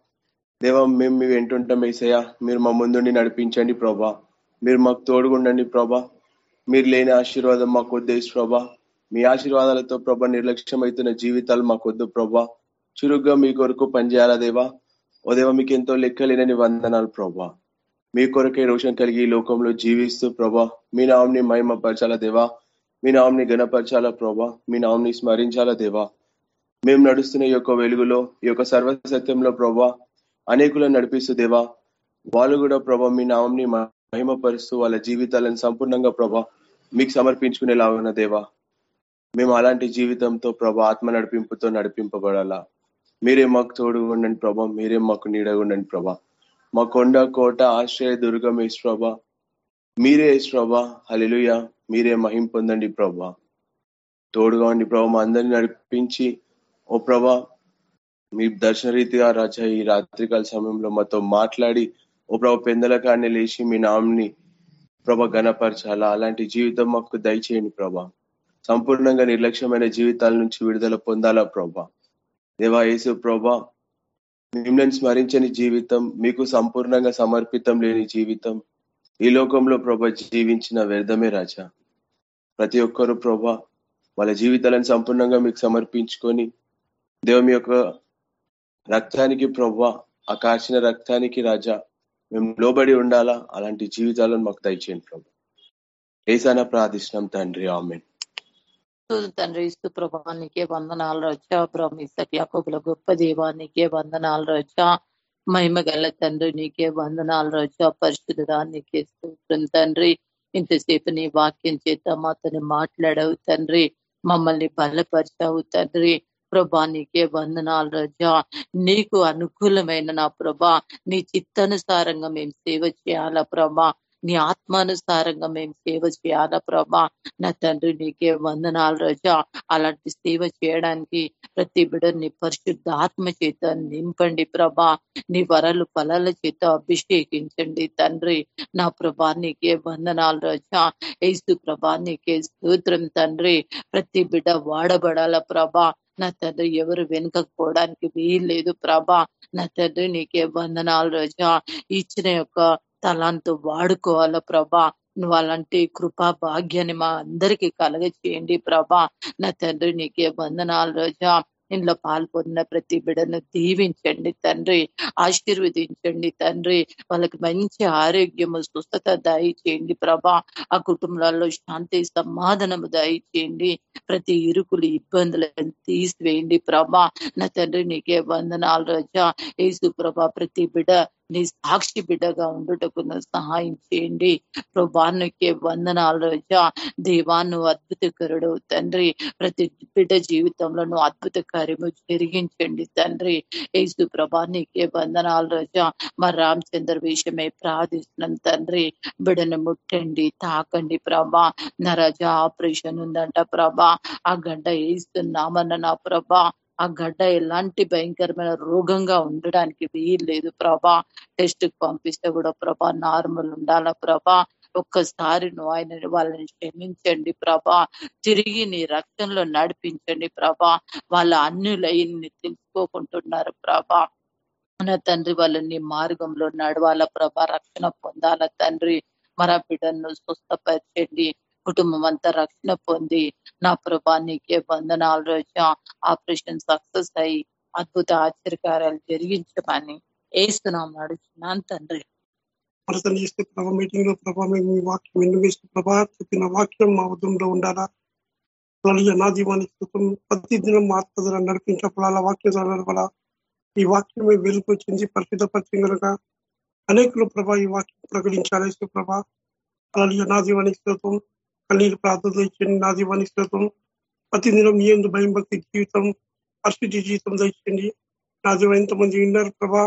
దేవ మేము మీ వెంటుంటాం వేసయ్యా మీరు మా ముందుండి నడిపించండి ప్రభా. మీరు మాకు తోడుగుండండి ప్రభా. మీరు లేని ఆశీర్వాదం మాకు వద్దేసి ప్రభా. మీ ఆశీర్వాదాలతో ప్రభా నిర్లక్ష్యమవుతున్న జీవితాలు మాకు వద్దు ప్రభా. చురుగ్గా మీ కొరకు పనిచేయాలా దేవా? ఓ దేవ మీకు ఎంతో లెక్కలేనని వందనాలు ప్రభా. మీ కొరకే రోషన్ కలిగి ఈ లోకంలో జీవిస్తూ ప్రభా. మీ నామ్ని మహిమపరచాలా దేవా? మీ నామ్ని గణపరచాలా ప్రభా? మీ నామ్ని స్మరించాలా దేవా? మేము నడుస్తున్న ఈ యొక్క వెలుగులో ఈ యొక్క సర్వసత్యంలో ప్రభా అనేకులను నడిపిస్తూ దేవా వాళ్ళు కూడా ప్రభా మీ నామ్ని మహిమపరుస్తూ వాళ్ళ జీవితాలను సంపూర్ణంగా ప్రభా మీకు సమర్పించుకునేలాగా దేవా. మేము అలాంటి జీవితంతో ప్రభా ఆత్మ నడిపింపుతో నడిపింపబడాలా. మీరే మాకు తోడు ఉండండి ప్రభా మీరే మాకు నీడగా ఉండండి ప్రభా. మా కొండ కోట ఆశ్రయ దుర్గం ఏసు ప్రభా? మీరే యేసు ప్రభా? హలిలుయ మీరే మహిం పొందండి ప్రభా. తోడుగా ఉండి ప్రభా మా అందరినీ నడిపించి ఓ ప్రభా మీ దర్శనరీతిగా రాజా ఈ రాత్రికాల సమయంలో మాతో మాట్లాడి ఓ ప్రభా పెందలకాన్ని లేచి మీ నామ్ని ప్రభా గణపరచాలా అలాంటి జీవితం మాకు దయచేయండి ప్రభా. సంపూర్ణంగా నిర్లక్ష్యమైన జీవితాల నుంచి విడుదల పొందాలా ప్రభా? దేవా యేసు ప్రభా మిమ్మల్ని స్మరించని జీవితం మీకు సంపూర్ణంగా సమర్పితం లేని జీవితం ఈ లోకంలో ప్రభా జీవించిన వ్యర్థమే రాజా. ప్రతి ఒక్కరు ప్రభా వాళ్ళ జీవితాలను సంపూర్ణంగా మీకు సమర్పించుకొని దేవం యొక్క రక్తానికి ప్రభా ఆ కాచిన రక్తానికి రాజా మేము లోబడి ఉండాలా? అలాంటి జీవితాలను మాకు దయచేయండి ప్రభా. ఏసానా ప్రార్థిస్తున్నాం తండ్రి. ఆమెన్. తండ్రి ఇస్తు ప్రభానికే వందనాలు రచ్చా. బ్రహ్మిసక్ యాకోబుల గొప్ప దేవానికే వందనాలు రచ్చా. మహిమ గల తండ్రి నీకే వందనాలు రచ్చా. పరిశుద్ధుడా నీకే స్తోత్రం తండ్రి. ఇంతసేపు నీ వాక్యం చేత మాతను మాట్లాడవు తండ్రి. మమ్మల్ని బలపరిచావు తండ్రి. ప్రభా నీకే వందనాలు రజా నీకు అనుకూలమైన నా ప్రభా నీ చిత్తానుసారంగా మేము సేవ చేయాలా ప్రభా. నీ ఆత్మానుసారంగా మేము సేవ చేయాలా ప్రభా? నా తండ్రి నీకే వందనాలు రజా. అలాంటి సేవ చేయడానికి ప్రతి బిడ్డని పరిశుద్ధ ఆత్మ చేత నింపండి ప్రభా. నీ వరలు ఫలాల చేత అభిషేకించండి తండ్రి. నా ప్రభా నీకే వందనాలు రజా. ఏసు ప్రభా నీకే స్తోత్రం తండ్రి. ప్రతి బిడ్డ వాడబడాల ప్రభా? నా తండ్రి ఎవరు వెనుకపోవడానికి వీల్లేదు ప్రభా. నా తండ్రి నీకే వందనాలు రోజా. ఇచ్చిన యొక్క తలాంతో వాడుకోవాల ప్రభా? నువ్వు అలాంటి కృపా భాగ్యాన్ని మా అందరికీ కలగ చేయండి ప్రభా. నా తండ్రి నీకే వందనాలు రోజా. ఇంట్లో పాల్పొందిన ప్రతి బిడను దీవించండి తండ్రి. ఆశీర్వదించండి తండ్రి. వాళ్ళకి మంచి ఆరోగ్యము స్వస్థత దయచేయండి ప్రభా. ఆ కుటుంబాల్లో శాంతి సమాధానము దయచేయండి. ప్రతి ఇరుకులు ఇబ్బందులను తీసివేయండి ప్రభా. నా తండ్రి నీకే వందనాలు రోజా. ఏసు ప్రభా ప్రతి బిడ నీ సాక్షి బిడ్డగా ఉండుటకు సహాయం చేయండి. ప్రభానికి వందనాలు రోజా దేవాను అద్భుతకరుడు తండ్రి. ప్రతి బిడ్డ జీవితంలో నువ్వు అద్భుత కార్యము జరిగించండి తండ్రి. యేసు ప్రభానికి వందనాలు రోజా మా రామచంద్ర విషయమై ప్రార్థిస్తున్నాం తండ్రి. బిడను ముట్టండి తాకండి ప్రభా. నా రజా ఆపరేషన్ ఉందంట ప్రభా. ఆ గంట వేస్తున్నామన్న నా ప్రభా. ఆ గడ్డ ఎలాంటి భయంకరమైన రోగంగా ఉండడానికి వీల్లేదు. ప్రభా టెస్ట్ పంపిస్తే కూడా ప్రభా నార్మల్ ఉండాలా ప్రభా? ఒక్కసారి నువ్వు ఆయన వాళ్ళని క్షమించండి ప్రభా. తిరిగి నీ రక్తంలో నడిపించండి ప్రభా. వాళ్ళ అన్యులయ్యి తెలుసుకోకుంటున్నారు ప్రభా. నా తండ్రి వాళ్ళని మార్గంలో నడవాల ప్రభా. రక్షణ పొందాల తండ్రి. మన బిడ్డను స్వస్థపరచండి. కుటుంబం అంతా రక్షణ పొంది నా ప్రభా నీకే వందనాలు ఆపరేషన్ సక్సెస్ అయ్యి అద్భుత ఆశ్చర్యకార్యాలు జరిగించమని వేస్తున్నాం నడుచున్నాను తండ్రి. ప్రజలు చేస్తే ప్రభా మీటింగ్లో ప్రభా మేము మీ వాక్యం వినిపిస్తూ ప్రభా చెప్పిన వాక్యం మా ఉద్యమంలో ఉండాలా? అలాగే నా జీవానికి ప్రతి దినం మా ఆత్మధర నడిపించబడాలా? వాక్యం నడవాలా? ఈ వాక్యం వెలుగు వచ్చింది పరిశుద్ధపరిచిన కనుక అనేకులు ప్రభా ఈ వాక్యం ప్రకటించాలి? ప్రభా అలాగే నా కన్నీరు ప్రార్థన ఇచ్చింది నా దీవానికి శ్రోతం ప్రతిదినం మీ ఎందు భయం భక్తి జీవితం పరిస్థితి జీవితం దయచేయండి. నా దీవం ఎంతమంది విన్నారు ప్రభా?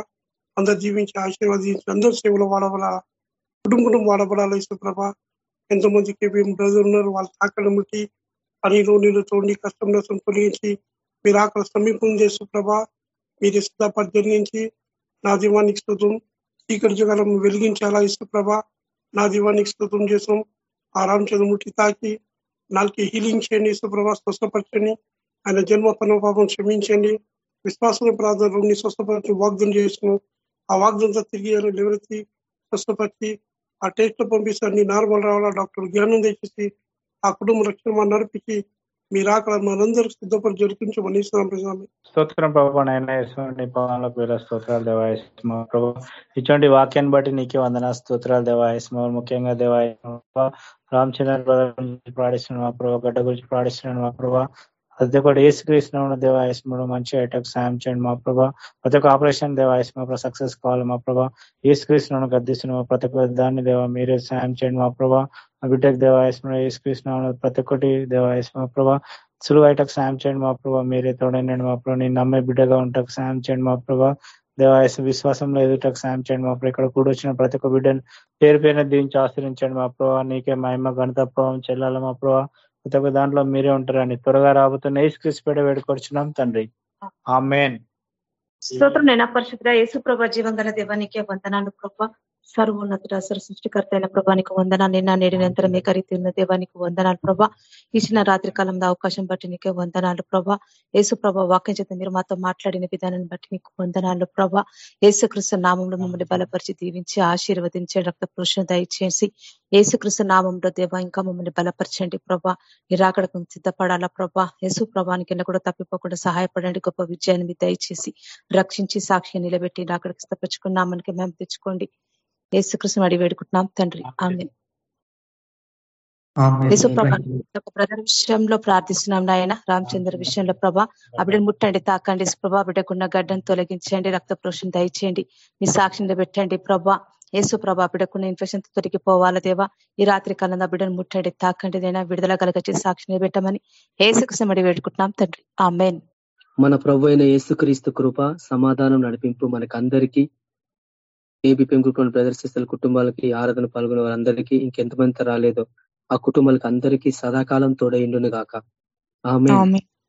అందరు జీవించి ఆశీర్వాదించి అందరు సేవలు వాడబడాల కుటుంబం వాడబడాలి ప్రభా. ఎంతమందికి బ్రదర్ ఉన్నారు వాళ్ళ తాకలు ముట్టి పనిలో నీళ్ళు తోండి కష్టం నష్టం తొలగించి మీరు ఆకలి సమీపం చేస్తూ ప్రభా మీరు సిద్ధపడి జరిగించి నా దీవానికి స్థుతం చీకటి జగలం వెలిగించాలా ఇసు ప్రభా? నా దీవానికి స్థుతం చేసాం ఆ రామచంద్ర ముట్టి తాకి నాలుగు హీలింగ్ చేయండి సుప్రభా స్వస్థపరచండి ఆయన జన్మ పనోపాపం క్షమించండి విశ్వాసం ప్రార్థన రెండు స్వస్థపరిచి వాగ్దం చేసిన ఆ వాగ్దంతో తిరిగి నివృత్తి స్వస్థపరిచి ఆ టెస్ట్ పంపిస్తాన్ని నార్మల్ రావాలా? డాక్టర్ జ్ఞానం తెచ్చేసి ఆ కుటుంబ రక్షణ నడిపించి మీరు అక్కడ మనందరూ సిద్ధపడి జరిపించమని స్తోత్రం ప్రభా నైనా పేర స్తోత్రాలు దేవాయస్మ ప్రభా. ఇటువంటి వాక్యాన్ని బట్టి నీకే వందన స్తోత్రాలు దేవాయస్మ ముఖ్యంగా దేవాయస్మ రామచంద్ర పాడిస్తున్నాడు మా ప్రభావ గడ్డ గురించి పాడిస్తున్నాడు మా ప్రభావ కూడా ఒక్కటి ఏసుక్రీస్తున్నాడు దేవాయస్మడు మంచి అటాక్ సాయం చేయండి మా ప్రభా. ప్రతి ఒక్క ఆపరేషన్ దేవాయస్మ సక్సెస్ కావాలి మా ప్రభా. ఏసుక్రీస్తున్నాడు గద్దిస్తున్నాము ప్రతి ఒక్క దాన్ని దేవా మీరే సాయం చేయండి మా ప్రభా. బిడ్డకు దేవాయస్మ ఏసుక్రీస్తున్నాడు ప్రతి ఒక్కటి దేవాయస్మ ప్రభా. సులువైటకు సాయం చేయండి మా ప్రభావ మీరే తోడండి మా ప్రభావ నేను నమ్మే బిడ్డగా ఉంటాకు సాయం చేయండి మా ప్రభావ దేవాయస విశ్వాసంలో ఎదుటకు సాయం చేయండి మా ప్రభావ ఇక్కడ కూడా వచ్చిన ప్రతి ఒక్క బిడ్డను పేరు పేరున దీవించి ఆశ్రయించండి మా ప్రభావ నీకే మహిమ ఘనత ప్రభావం చెల్లాలి మా ప్రభావ ప్రతి ఒక్క దాంట్లో మీరే ఉంటారని త్వరగా రాబోతున్న ఏసు క్రిస్పేట వేడుకొచ్చున్నాం తండ్రి. ఆ. మెయిన్ స్తోత్రం నేను పరిశుద్ధ యేసు ప్రభా జీవంగల దేవానికి వందనాలు ప్రభా. సర్వోన్నతుడ సర్ సృష్టికర్త అయిన ప్రభానికి వందనాలు. నిన్న నేడు నిరంతరం ఏకరీతి ఉన్న దేవానికి వందనాలు. ప్రభా ఇచ్చిన రాత్రి కాలంలో అవకాశం బట్టి నీకే వందనాలు. ప్రభా యేసు ప్రభా వాక్యం చేత మీరు మాతో మాట్లాడిన విధానాన్ని బట్టి నీకు వందనాలు. ప్రభా యేసుకృష్ణ నామంలో మమ్మల్ని బలపరిచి దీవించి ఆశీర్వదించే రక్త పురుషుని దయచేసి యేసుకృష్ణ నామంలో దేవ ఇంకా మమ్మల్ని బలపరచండి. ప్రభా నిరాకడకు సిద్ధపడాలా? ప్రభా యేసు ప్రభానికి కూడా తప్పిపోకుండా సహాయపడండి. గొప్ప విజయాన్ని దయచేసి రక్షించి సాక్షి నిలబెట్టి నిరాకడకు సిద్ధపరచుకున్నామనికి మేము తెచ్చుకోండి. యేసుకృష్ణ అడిగి వేడుకుంటున్నాం. తండ్రి. ఆమె బ్రదర్ విషయంలో ప్రార్థిస్తున్నాం నాయన. రామచంద్ర విషయంలో ప్రభా ఆ బిడ్డను ముట్టండి తాకండి. ప్రభా బిడ్డకున్న గడ్డను తొలగించండి రక్త ప్రోషణ దయచేయండి మీ సాక్షిని పెట్టండి ప్రభా. యేసు ప్రభా బిడ్డకున్న ఇన్ఫెక్షన్ తొలగిపోవాలా దేవా? ఈ రాత్రి కాలంలో బిడ్డను ముట్టండి తాకండి నైనా విడుదల కలగచ్చి సాక్షిని పెట్టమని ఏసుకృష్ణ అడిగి వేడుకుంటున్నాం. తండ్రి. ఆ మెయిన్ మన ప్రభు అయిన యేసుక్రీస్తు కృప సమాధానం నడిపింపు మనకందరికీ ఏబిపిఎం గ్రూప్ బ్రదర్ సిస్టర్ కుటుంబాలకి ఆరాధన పాల్గొనే వారందరికీ ఇంకెంతమంది రాలేదో ఆ కుటుంబాలకు అందరికీ సదాకాలం తోడైండును గాక ఆమె